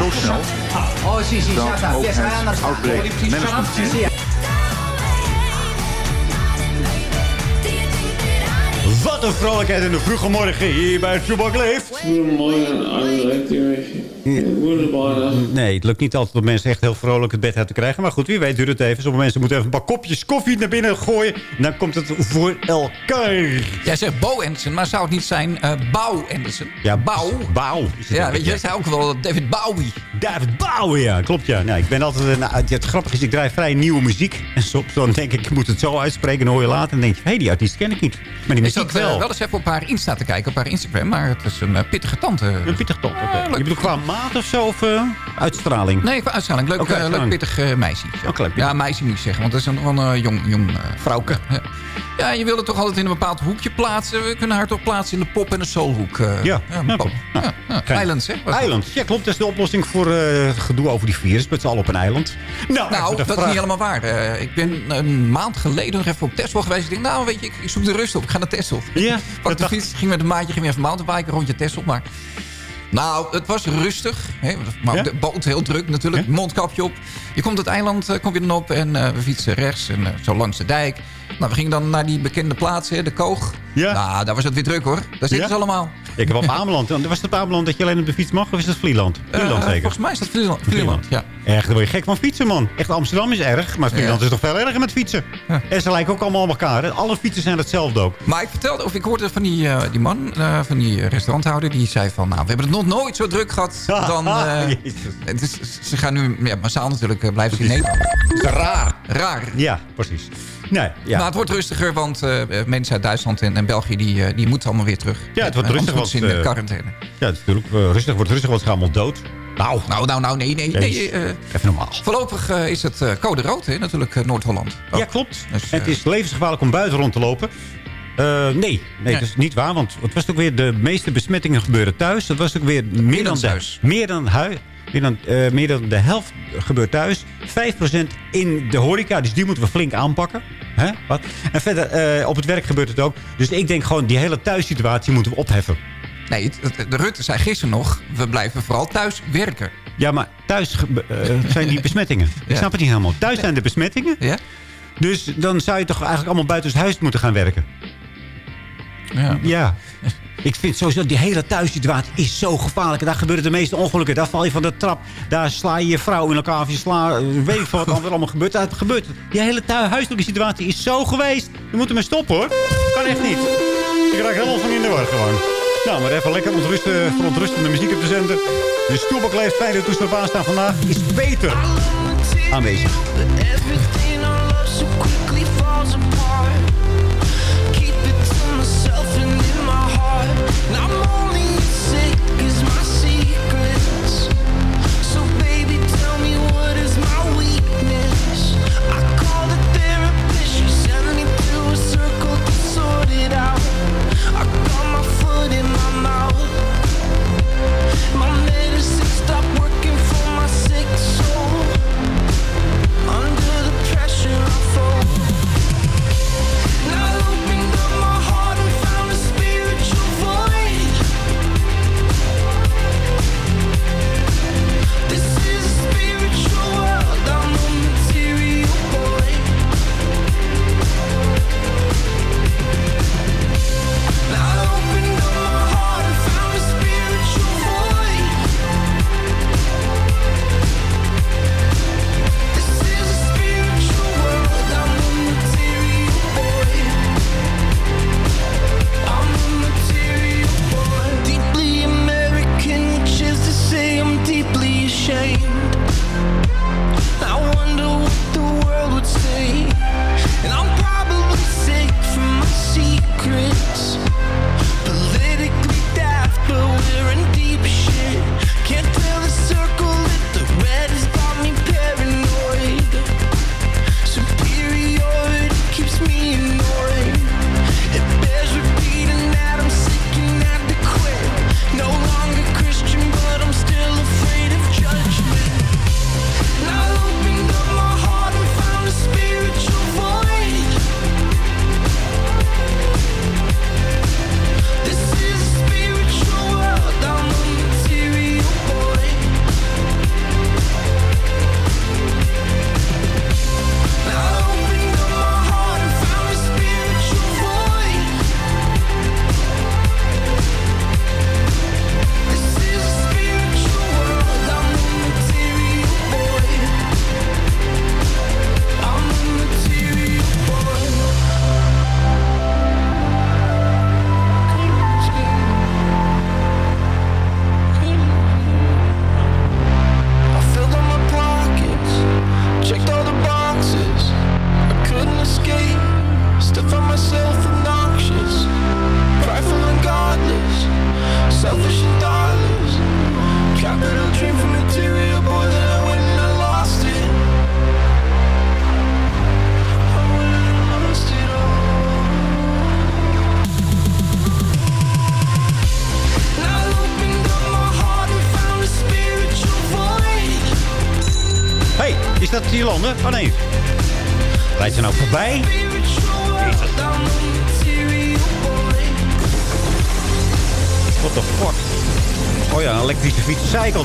zo snel. Dat ook het Outbreak Management Wat een vrolijkheid in de vroege morgen hier bij Toebak Leeft. Nee, het lukt niet altijd om mensen echt heel vrolijk het bed uit te krijgen. Maar goed, wie weet duurt het even. Sommige mensen moeten even een paar kopjes koffie naar binnen gooien. En dan komt het voor elkaar. Jij zegt Bo Anderson, maar zou het niet zijn eh Bouw Anderson? Ja, Bouw. Bouw. Ja, weet je, dat is ook wel David Bowie. David Bowie, ja, klopt ja. Nou, ik ben altijd, nou, het, grappige is, ik draai vrij nieuwe muziek. En soms dan denk ik, ik moet het zo uitspreken. En dan hoor je later en denk je, hé, hey, die artiest ken ik niet. Maar die muziek eh, wel. wel eens even op haar Insta te kijken, op haar Instagram. Maar het is een eh, pittige tante. Een pittige top. oké. Je bedoelt qua maat of zo, of eh, uitstraling? Nee, qua uitstraling. Leuk, eh, leuk uitstraling. pittig meisje. Ja, meisje moet je zeggen, want dat is een, een jong, jong uh, vrouwke. Ja. ja, je wilde toch altijd in een bepaald hoekje plaatsen. We kunnen haar toch plaatsen in de pop- en de soulhoek. Ja, ja, pop. Nou, Ja. Islands, hè? het. Eiland. Ja, klopt. Dat is de oplossing voor het gedoe over die virus. Met z'n allen op een eiland. Nou, Nou, dat is niet helemaal waar. Ik ben een maand geleden nog even op Texel geweest. Ik denk, nou, weet je, ik, ik zoek de rust op. Ik ga naar Texel. Ja, Pak de fiets, ging met een maatje, ging weer even mountainbiken, rondje Texel. Maar nou, het was rustig. Hè, maar Ja? de boot heel druk natuurlijk. Mondkapje op. Je komt het eiland, eh, kom je dan op en eh, we fietsen rechts en eh, zo langs de dijk. Nou, we gingen dan naar die bekende plaats, hè, de Koog. Ja. Nou, daar was het weer druk hoor. Daar zitten Ja? ze allemaal. Ik heb op Ameland. [LAUGHS] Was het Ameland dat je alleen op de fiets mag? Of is dat Vlieland? Vlieland zeker? Volgens mij is dat Vlieland. Vlieland, ja. Echt, daar word je gek van fietsen, man. Echt, Amsterdam is erg, maar Friesland Ja. is toch veel erger met fietsen. En ze lijken ook allemaal op elkaar. Hè? Alle fietsen zijn hetzelfde ook. Maar ik vertelde, of ik hoorde van die, eh, die man, eh, van die restauranthouder... die zei van, nou, we hebben het nog nooit zo druk gehad [LAUGHS] dan... eh, het is, ze gaan nu, ja, massaal natuurlijk, blijven ze in Nederland. Raar. Raar. Ja, precies. Nee, ja. Maar het wordt rustiger, want mensen uit Duitsland en, en België... Die, die moeten allemaal weer terug. Ja, het wordt En rustig, anders want, moeten ze in de quarantaine. Ja, het is natuurlijk rustig. wordt rustig, want ze gaan allemaal dood. Nou, Nou, nou, nou, nee, nee. nee eh, even normaal. voorlopig eh, is het eh, code rood, hè, natuurlijk, Noord-Holland. Oh. Ja, klopt. Dus, het is levensgevaarlijk om buiten rond te lopen. Nee, nee, dat is niet waar. Want het was ook weer de meeste besmettingen gebeuren thuis. Dat was ook weer meer dan, de, thuis. meer dan, hui, meer, dan, meer dan de helft gebeurt thuis. 5% in de horeca. Dus die moeten we flink aanpakken. Hè? Wat? En verder, op het werk gebeurt het ook. Dus ik denk gewoon, die hele thuissituatie moeten we opheffen. Nee, de Rutte zei gisteren nog... we blijven vooral thuis werken. Ja, maar thuis eh, zijn die [LAUGHS] besmettingen. Ik Ja. snap het niet helemaal. Thuis zijn de besmettingen. Ja? Dus dan zou je toch eigenlijk allemaal buiten het huis moeten gaan werken. Ja. Ja. Ik vind sowieso, die hele thuissituatie is zo gevaarlijk. Daar gebeuren de meeste ongelukken. Daar val je van de trap. Daar sla je je vrouw in elkaar. Of je sla, eh, weet ik wat er allemaal gebeurt. Dat gebeurt. Die hele huiselijke situatie is zo geweest. We moeten maar stoppen hoor. Kan echt niet. Ik raak helemaal van in de war gewoon. Nou, maar even lekker ontrusten, verontrustende muziek op de zender. De stoelbak leeft fijn. De toestel op vandaag is Peter aanwezig.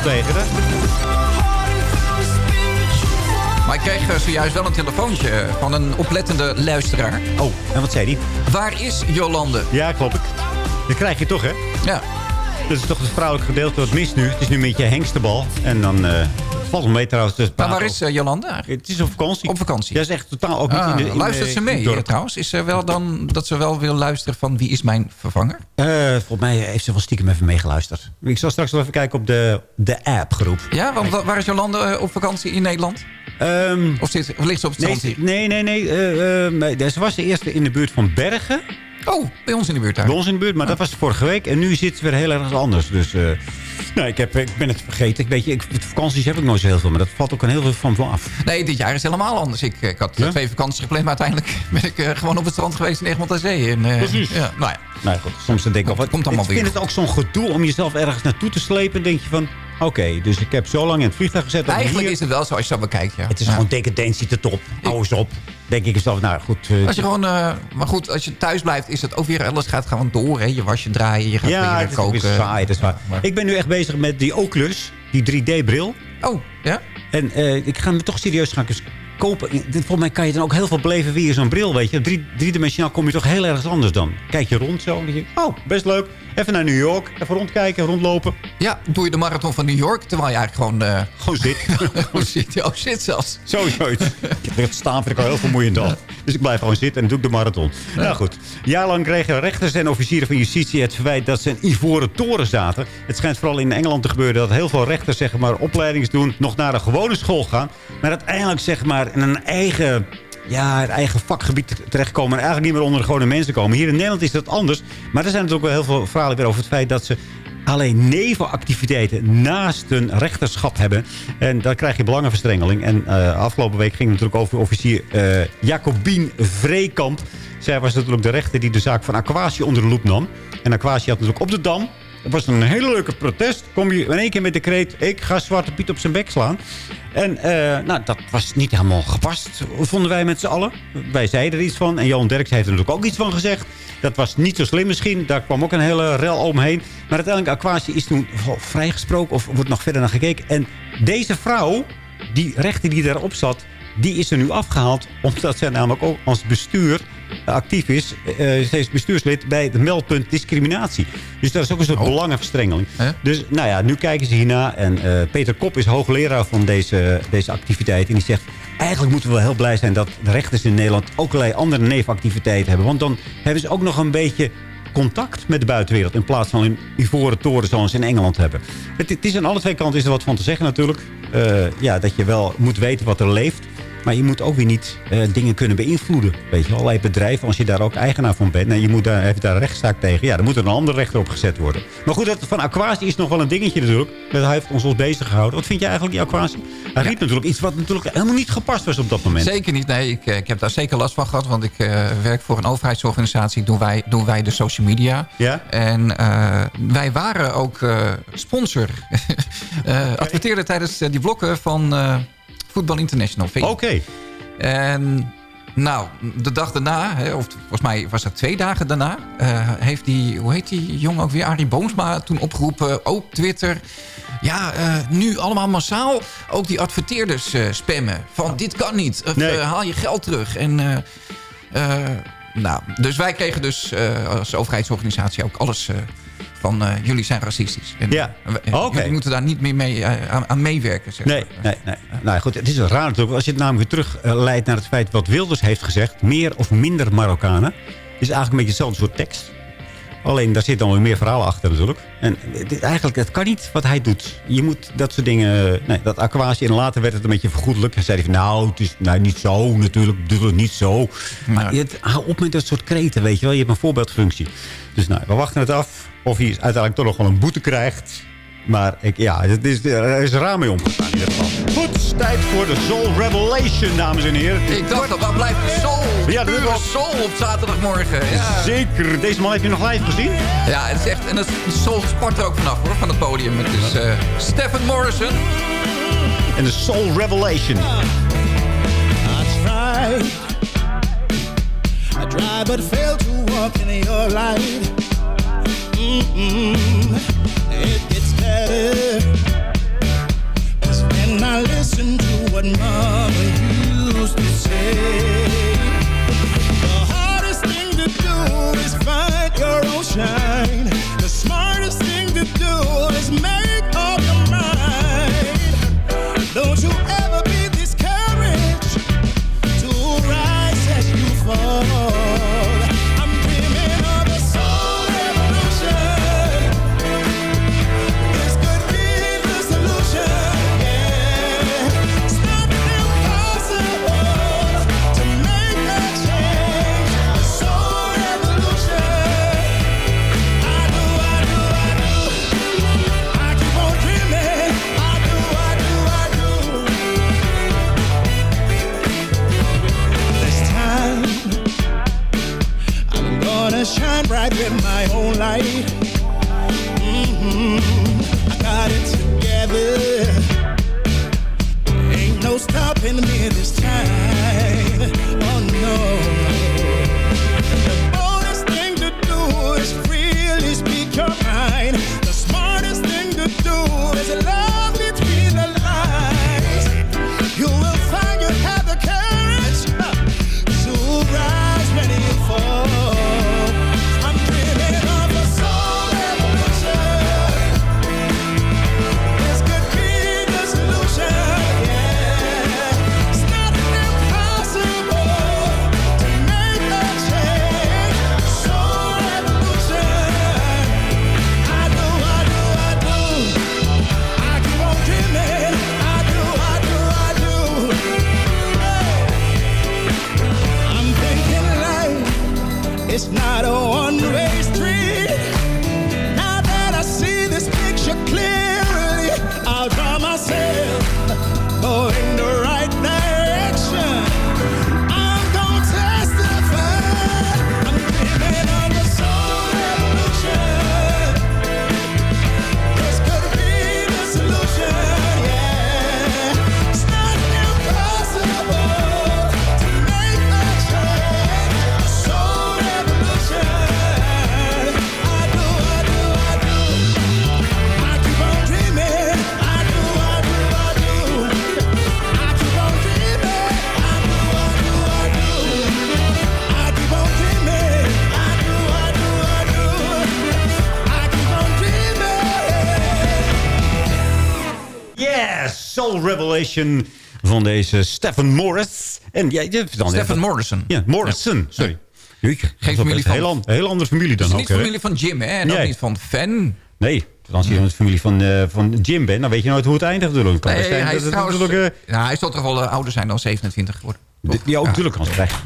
Tegen hè? Maar ik kreeg eh, zojuist wel een telefoontje eh, van een oplettende luisteraar. Oh, en wat zei die? Waar is Jolande? Ja, klopt. Dat krijg je toch, hè? Ja. Dat is toch het vrouwelijke gedeelte wat mist nu. Het is nu een beetje hengstebal. En dan eh, valt wel mee trouwens. Dus Maar waar is uh, Jolanda? Het is op vakantie. Op vakantie. Ja, is echt totaal ook niet Ah, in de... in luistert ze mee eh, trouwens? Is ze wel dan dat ze wel wil luisteren van wie is mijn vervanger? Eh, volgens mij heeft ze wel stiekem even meegeluisterd. Ik zal straks wel even kijken op de, de app-groep. Ja, want wa- waar is Jolanda eh, op vakantie in Nederland? of, zit, of ligt ze op het Nee, strand nee, nee, nee. eh, eh, Ze was de eerste in de buurt van Bergen. Oh, bij ons in de buurt daar. Bij ons in de buurt, maar dat was vorige week. En nu zit ze weer heel erg anders. Dus eh, nou, ik, heb, ik ben het vergeten. Ik, weet je, ik, vakanties heb ik nooit zo heel veel. Maar dat valt ook een heel veel van me af. Nee, dit jaar is helemaal anders. Ik, ik had twee vakanties gepland, maar uiteindelijk [LAUGHS] ben ik eh, gewoon op het strand geweest in Egmond aan Zee. En, eh, Precies. Ja, nou ja. Nou goed, soms dan denk ik. Wat, komt allemaal ik vind weer het ook zo'n gedoe om jezelf ergens naartoe te slepen. denk je van, oké, dus ik heb zo lang in het vliegtuig gezet. Eigenlijk hier- is het wel zo als je dat bekijkt. Ja. Het is Ja. gewoon decadentie te top. Hou eens op. Denk ik zelf, nou goed. eh, Als je gewoon, eh, maar goed, als je thuis blijft, is het ook weer alles gaat gewoon door. Hè? Je was je draaien, je gaat ja, weer is koken. weer saai, dat is waar. Ik ben nu echt bezig met die Oculus, die 3D-bril. Oh, ja? En eh, ik ga hem toch serieus gaan kopen. Volgens mij kan je dan ook heel veel beleven via zo'n bril, weet je. Drie, driedimensionaal kom je toch heel erg anders dan. Kijk je rond zo en denk je, oh, best leuk. Even naar New York, even rondkijken, rondlopen. Ja, doe je de marathon van New York, terwijl je eigenlijk gewoon... eh, [LAUGHS] Gewoon zit. [LAUGHS] gewoon zit. Oh, zit zelfs. Sowieso iets. Het staan vind ik al heel vermoeiend al. Dus ik blijf gewoon zitten en doe ik de marathon. Nou goed. Jaarlang kregen rechters en officieren van justitie het verwijt dat ze in ivoren toren zaten. Het schijnt vooral in Engeland te gebeuren dat heel veel rechters zeg maar, opleidings doen, nog naar een gewone school gaan. Maar uiteindelijk zeg maar in een eigen ja, het eigen vakgebied terechtkomen... en eigenlijk niet meer onder de gewone mensen komen. Hier in Nederland is dat anders. Maar er zijn natuurlijk wel heel veel verhalen weer over het feit... dat ze alleen nevenactiviteiten naast hun rechterschap hebben. En daar krijg je belangenverstrengeling. En eh, afgelopen week ging het natuurlijk over officier eh Jacobien Vreekamp. Zij was natuurlijk de rechter die de zaak van Aquatie onder de loep nam. En Aquatie had natuurlijk op de Dam... Het was een hele leuke protest. Kom je in één keer met de kreet... ik ga Zwarte Piet op zijn bek slaan. En eh, nou, dat was niet helemaal gepast, vonden wij met z'n allen. Wij zeiden er iets van. En Johan Derks heeft er natuurlijk ook iets van gezegd. Dat was niet zo slim misschien. Daar kwam ook een hele rel omheen. Maar uiteindelijk, Aquatie is toen vrijgesproken... of wordt nog verder naar gekeken. En deze vrouw, die rechter die daarop zat... die is er nu afgehaald... [LAUGHS] omdat zij namelijk ook als bestuur actief is. Eh, ze is bestuurslid bij het meldpunt discriminatie. Dus dat is ook een soort belangenverstrengeling. Dus nou ja, nu kijken ze hierna. En eh, Peter Kop is hoogleraar van deze, deze activiteit. En die zegt, eigenlijk moeten we wel heel blij zijn... dat de rechters in Nederland ook allerlei andere nevenactiviteiten hebben. Want dan hebben ze ook nog een beetje contact met de buitenwereld... in plaats van een ivoren toren zoals ze in Engeland hebben. Het, het is aan alle twee kanten is er wat van te zeggen natuurlijk. Eh, ja, dat je wel moet weten wat er leeft... Maar je moet ook weer niet eh, dingen kunnen beïnvloeden. Weet je, allerlei bedrijven, als je daar ook eigenaar van bent... en je moet daar, heeft daar een rechtszaak tegen... ja, dan moet er een andere rechter op gezet worden. Maar goed, dat van Aquatie is nog wel een dingetje natuurlijk. Dat hij heeft ons ons bezig gehouden. Wat vind je eigenlijk, die Aquatie? Hij riep natuurlijk iets wat natuurlijk helemaal niet gepast was op dat moment. Zeker niet, nee. Ik, eh, ik heb daar zeker last van gehad. Want ik eh, werk voor een overheidsorganisatie. Doen wij, doen wij de social media. Ja? En wij waren ook sponsor. [LAUGHS] Eh Adverteerden tijdens die blokken van Voetbal International. Oké. En nou, de dag daarna, hè, of volgens mij was dat twee dagen daarna... eh, heeft die, hoe heet die jongen ook weer, Arie Boomsma... toen opgeroepen, ook Twitter... Ja, eh, nu allemaal massaal ook die adverteerders eh, spammen. Van dit kan niet, of Nee. haal je geld terug. En, nou, dus wij kregen dus als overheidsorganisatie ook alles... van eh, jullie zijn racistisch. En, Ja, oké. Jullie moeten daar niet meer mee eh, aan, aan meewerken. Zeg Nee, maar. nee, nee. Nou goed, het is raar natuurlijk. Als je het namelijk weer terug eh, leidt naar het feit wat Wilders heeft gezegd... meer of minder Marokkanen... is eigenlijk een beetje hetzelfde soort tekst. Alleen daar zit dan weer meer verhalen achter natuurlijk. En dit, eigenlijk, het kan niet wat hij doet. Je moet dat soort dingen... Nee, dat aquatie. En later werd het een beetje vergoedelijk. Hij zei van, nou, het is nou, niet zo natuurlijk. Het niet zo. Maar het, hou op met dat soort kreten, weet je wel. Je hebt een voorbeeldfunctie. Dus nou, we wachten het af. Of hij uiteindelijk toch nog wel een boete krijgt. Maar ik, ja, het is, er is raar mee omgegaan in ieder geval. Goed, tijd voor de Soul Revelation, dames en heren. Ik dacht, waar blijft de soul? Ja, dat was- soul op zaterdagmorgen. Ja. Zeker. Deze man heb je nog live gezien? Ja, het is echt... En dat soul sport er ook vanaf, hoor, van het podium. Het is eh Stephen Morrison. En de Soul Revelation. I tried, I tried, but failed to walk in your light. It listen to what Mama used to say, the hardest thing to do is find your own shine. The smartest thing to do is make living my own life. Mhm. I got it together. Ain't no stopping me this time. Oh no. Revelation van deze Stephen Morris. En ja, je dan Stephen Morrison. Ja, Morrison, sorry. Is familie van- heel, an- heel andere familie dan Het is ook. niet familie van Jim, hè? En ook niet van Fan. Nee, als je een familie van, eh, van Jim bent, dan weet je nooit hoe het eindigt. Nee, hij is trouwens... natuurlijk, eh, ja, hij zal toch wel eh, ouder zijn dan 27 geworden. D- Ja, ook natuurlijk. Anders, krijg-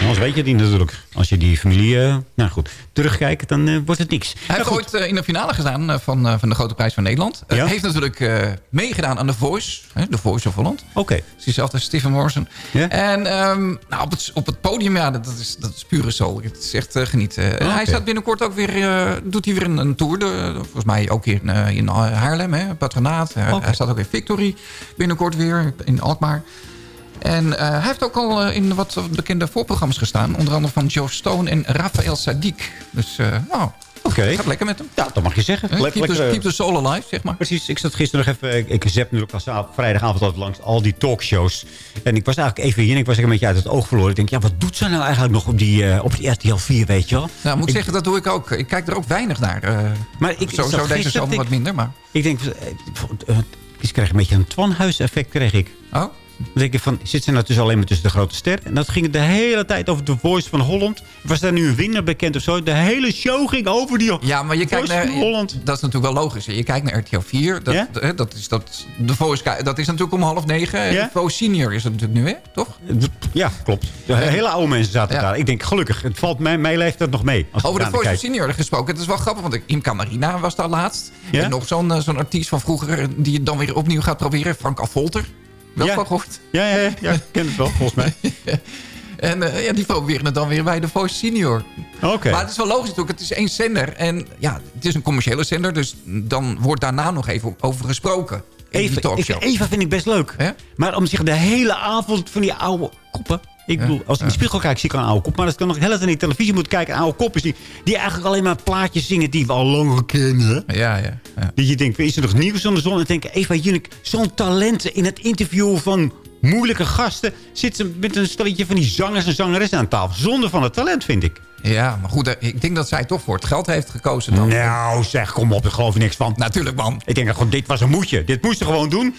anders weet je die natuurlijk. Als je die familie... eh, nou goed, terugkijkt, dan eh, wordt het niks. Hij heeft ooit eh, in de finale gestaan eh, van, eh, van de Grote Prijs van Nederland. Hij Ja? heeft natuurlijk eh, meegedaan aan The Voice. Hè, The Voice of Holland. Oké. is diezelfde Stephen Morrison. Ja? En ehm, nou, op, het, op het podium, ja, dat, dat is, dat is pure soul. Het is echt eh, genieten. En Ah, Hij staat binnenkort ook weer... eh, doet hij weer een, een tour. De, volgens mij ook in, in Haarlem, hè, Patronaat. Hij staat ook in Victory binnenkort weer in Alkmaar. En eh, hij heeft ook al eh, in wat bekende voorprogramma's gestaan. Onder andere van Joe Stone en Raphaël Sadiq. Dus eh, nou, Oké. gaat lekker met hem. Ja, dat mag je zeggen. Keep, the, lekker, eh, keep the soul alive, zeg maar. Precies, ik zat gisteren nog even... Ik, ik natuurlijk als av- vrijdagavond altijd langs al die talkshows. En ik was eigenlijk even hier en ik was een beetje uit het oog verloren. Ik denk, ja, wat doet ze nou eigenlijk nog op die, op die RTL 4, weet je wel? Nou, moet ik Ik- zeggen, dat doe ik ook. Ik kijk er ook weinig naar. eh Maar ik- sowieso zat deze zomer wat minder, maar... Ik denk, ik kreeg een beetje een Twanhuis-effect, kreeg ik. Oh? Dan denk ik van, zit ze nou tussen alleen maar tussen de grote sterren? En dat ging de hele tijd over de Voice van Holland. Was daar nu een winnaar bekend of zo? De hele show ging over die Ja, maar je kijkt naar... Holland. Dat is natuurlijk wel logisch. Je kijkt naar RTL 4. Dat, Ja? dat, is, dat, de Voice, dat is natuurlijk om half negen. Ja? De Voice Senior is het natuurlijk nu, hè? Toch? Ja, klopt. De hele oude mensen zaten Ja. daar. Ik denk, gelukkig, het valt mij, mij leeft dat nog mee. Over de Voice kijk. Senior gesproken. Het is wel grappig, want Imca Marina was daar laatst. En nog zo'n eh, zo'n artiest van vroeger... die je dan weer opnieuw gaat proberen. Frank Afolter. Wel Ja. van gehoord. Ja, ja, ja, ja, ik ken het wel, volgens mij. [LAUGHS] En eh, ja, die proberen het dan weer bij de Voice Senior. Oké. Maar het is wel logisch natuurlijk. Het is één zender. En ja, het is een commerciële zender. Dus dan wordt daarna nog even over gesproken. Eva, talkshow. Eva vind ik best leuk. Hè? Maar om zich de hele avond van die oude koppen... Ik bedoel, als ik in de spiegel kijk, zie ik al een oude kop. Maar als ik dan nog de hele tijd naar die televisie moet kijken... oude koppen die, die eigenlijk alleen maar plaatjes zingen... die we al lang kennen. Ja, ja. ja. Dat je denkt, is er nog nieuws aan de zon? En denk Eva Jinek, zo'n talent in het interview van moeilijke gasten... zit ze met een stelletje van die zangers en zangeressen aan tafel. Zonder van het talent, vind ik. Ja, maar goed, eh, ik denk dat zij toch voor het geld heeft gekozen dan. Nou, zeg, kom op, ik geloof er niks van. Natuurlijk, man. Ik denk, dat gewoon, dit was een moedje. Dit moest ze gewoon doen.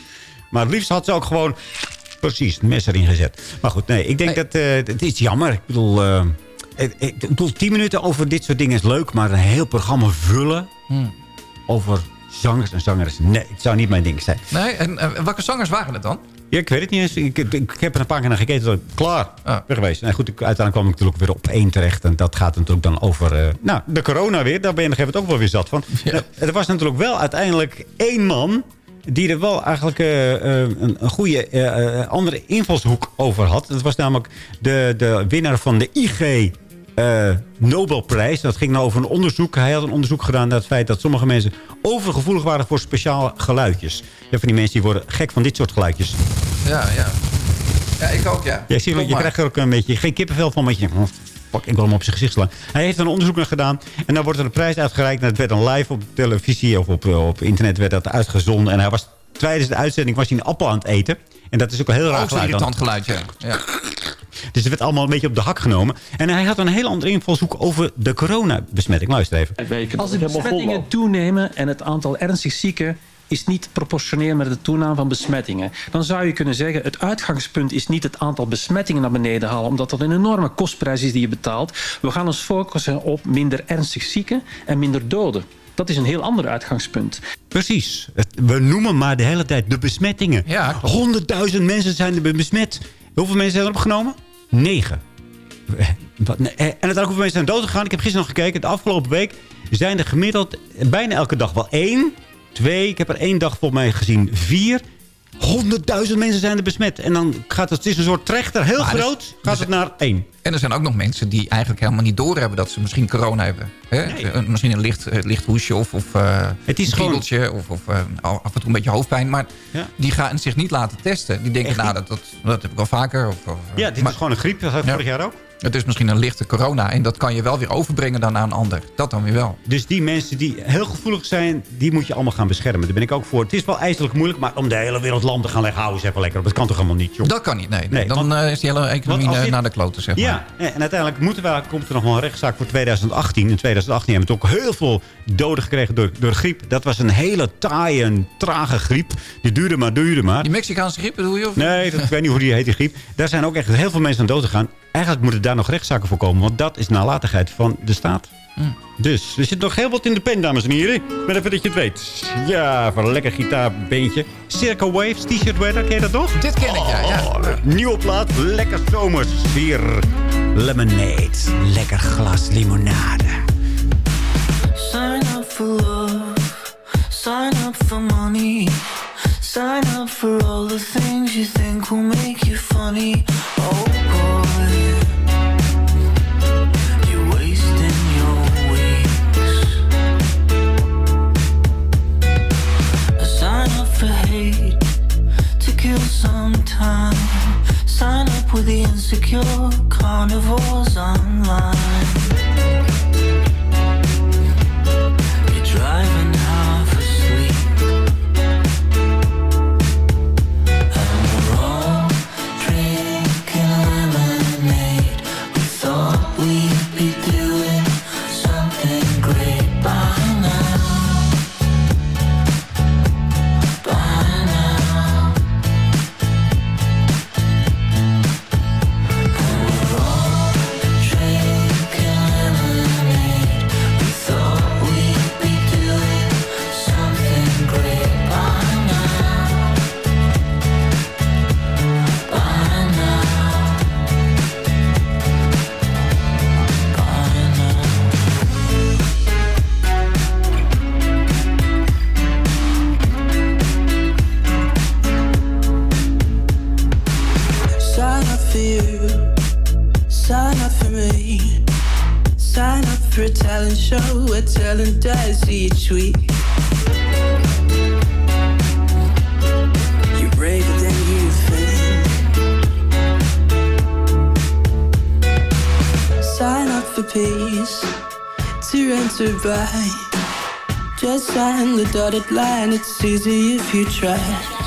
Maar het liefst had ze ook gewoon... Precies, het mes erin gezet. Maar goed, nee, ik denk dat... eh, het is jammer. Ik bedoel... eh, ik, ik bedoel, tien minuten over dit soort dingen is leuk... maar een heel programma vullen... Hmm. over zangers en zangeressen... nee, het zou niet mijn ding zijn. Nee, en eh, welke zangers waren het dan? Ja, ik weet het niet eens. Ik, ik, ik heb er een paar keer naar gekeken. Toen, klaar, Ah. geweest. Nou goed, ik, uiteindelijk kwam ik natuurlijk weer op één terecht. En dat gaat natuurlijk dan over... nou, de corona weer. Daar ben je nog even ook wel weer zat van. Nou, er was natuurlijk wel uiteindelijk één man... die er wel eigenlijk eh, eh, een, een goede eh, andere invalshoek over had. Dat was namelijk de, de winnaar van de IG Nobelprijs. Dat ging nou over een onderzoek. Hij had een onderzoek gedaan naar het feit dat sommige mensen overgevoelig waren voor speciale geluidjes. Je hebt van die mensen die worden gek van dit soort geluidjes. Ja, ja. Ja, ik ook, ja. Ja, zie je, je krijgt er ook een beetje geen kippenvel van. Maar je, oh, fuck, ik wil hem op zijn gezicht slaan. Hij heeft er een onderzoek naar gedaan. En dan wordt er een prijs uitgereikt. En het werd dan live op televisie of op, eh, op internet werd dat uitgezonden. En hij was, tijdens de uitzending was hij een appel aan het eten. En dat is ook een heel raar zo'n geluid. irritant geluid, ja. ja. Dus het werd allemaal een beetje op de hak genomen. En hij had een heel andere invalshoek over de coronabesmetting. Luister even. Als de besmettingen toenemen en het aantal ernstig zieken is niet proportioneel met de toename van besmettingen. Dan zou je kunnen zeggen, het uitgangspunt is niet het aantal besmettingen naar beneden halen, omdat dat een enorme kostprijs is die je betaalt. We gaan ons focussen op minder ernstig zieken en minder doden. Dat is een heel ander uitgangspunt. Precies. We noemen maar de hele tijd de besmettingen. Ja, klopt. 100.000 mensen zijn er besmet. Hoeveel mensen zijn er opgenomen? Negen. Eh, [LAUGHS] wat- nee, En uiteindelijk hoeveel mensen zijn doodgegaan? Ik heb gisteren nog gekeken. De afgelopen week zijn er gemiddeld bijna elke dag wel één, twee. Ik heb er één dag volgens mij gezien vier. 100.000 mensen zijn er besmet. En dan gaat het, het is een soort trechter, heel Maar groot, gaat het naar één. En er zijn ook nog mensen die eigenlijk helemaal niet doorhebben dat ze misschien corona hebben. Hè? Misschien een licht, eh, licht hoesje of, of eh, Het is een kriebeltje of, of eh, af en toe een beetje hoofdpijn. Maar Ja. die gaan zich niet laten testen. Die denken, nou, dat, dat, dat heb ik wel vaker. Of, of, Ja, dit maar is gewoon een griep. Dat had Ja. vorig jaar ook. Het is misschien een lichte corona. En dat kan je wel weer overbrengen dan naar een ander. Dat dan weer wel. Dus die mensen die heel gevoelig zijn, die moet je allemaal gaan beschermen. Daar ben ik ook voor. Het is wel ijselijk moeilijk, maar om de hele wereld lam te gaan leggen, houden ze even lekker op. Dat kan toch helemaal niet, joh. Dat kan niet, nee. Nee, dan want- eh, is die hele economie eh, naar de kloten, zeg maar. Ja, en uiteindelijk moeten we, komt er nog wel een rechtszaak voor 2018. In 2018 hebben we toch heel veel doden gekregen door, door griep. Dat was een hele taaie en trage griep. Die duurde maar, duurde maar. Die Mexicaanse griep bedoel je? Of? Nee, dat, ik weet niet hoe die heet, die griep. Daar zijn ook echt heel veel mensen aan dood gegaan. Eigenlijk moeten daar nog rechtszaken voor komen. Want dat is nalatigheid van de staat. Mm. Dus er zit nog heel wat in de pen, dames en heren. Ik ben even dat je het weet. Ja, van een lekker gitaarbeentje. Circle Waves, T-shirt weather, ken je dat nog? Dit ken ik, ja. ja. Oh, nieuwe plaat, lekker zomers. Hier, lemonade. Lekker glas limonade. Sign up for love, sign up for money, sign up for all the things you think will make you funny. Oh to kill some time. Sign up with the insecure carnivores online. Buy. Just sign the dotted line, it's easy if you try.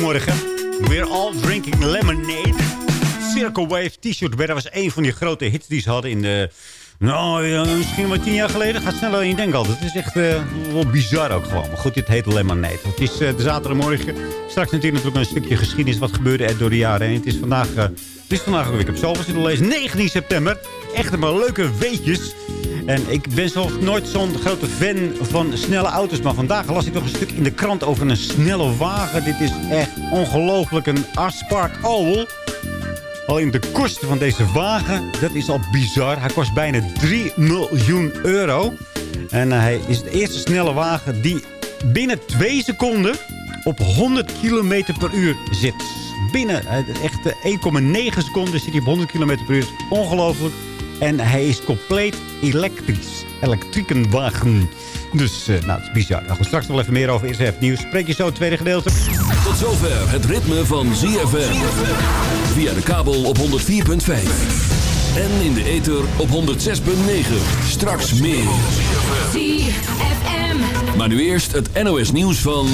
Zaterdagmorgen. We're all drinking lemonade. Circle Wave T-shirt. Dat was een van die grote hits die ze hadden in de... Nou, misschien wel tien jaar geleden. Gaat sneller dan je denkt altijd. Het is echt eh, wel bizar ook gewoon. Maar goed, dit heet Lemonade. Het is eh, de zaterdagmorgen. Straks natuurlijk nog een stukje geschiedenis. Wat gebeurde er door de jaren heen. Het is vandaag... eh, het is vandaag ook. Ik heb zoveel zitten lezen. 19 september. Echt maar leuke weetjes. En ik ben zelf nooit zo'n grote fan van snelle auto's. Maar vandaag las ik nog een stuk in de krant over een snelle wagen. Dit is echt ongelooflijk. Een Aspark Owl. Alleen de kosten van deze wagen, dat is al bizar. Hij kost bijna 3 miljoen euro. En eh, hij is de eerste snelle wagen die binnen 2 seconden op 100 km per uur zit. Binnen eh, echt eh, 1,9 seconden zit hij op 100 km per uur. Ongelooflijk. En hij is compleet elektrisch. Elektrieke wagen. Dus, eh, nou, het is bizar. Nou, goed, straks nog even meer over. Eerst even nieuws. Spreek je zo het tweede gedeelte. Tot zover het ritme van ZFM. Via de kabel op 104.5. En in de ether op 106.9. Straks meer. ZFM. Maar nu eerst het NOS nieuws van...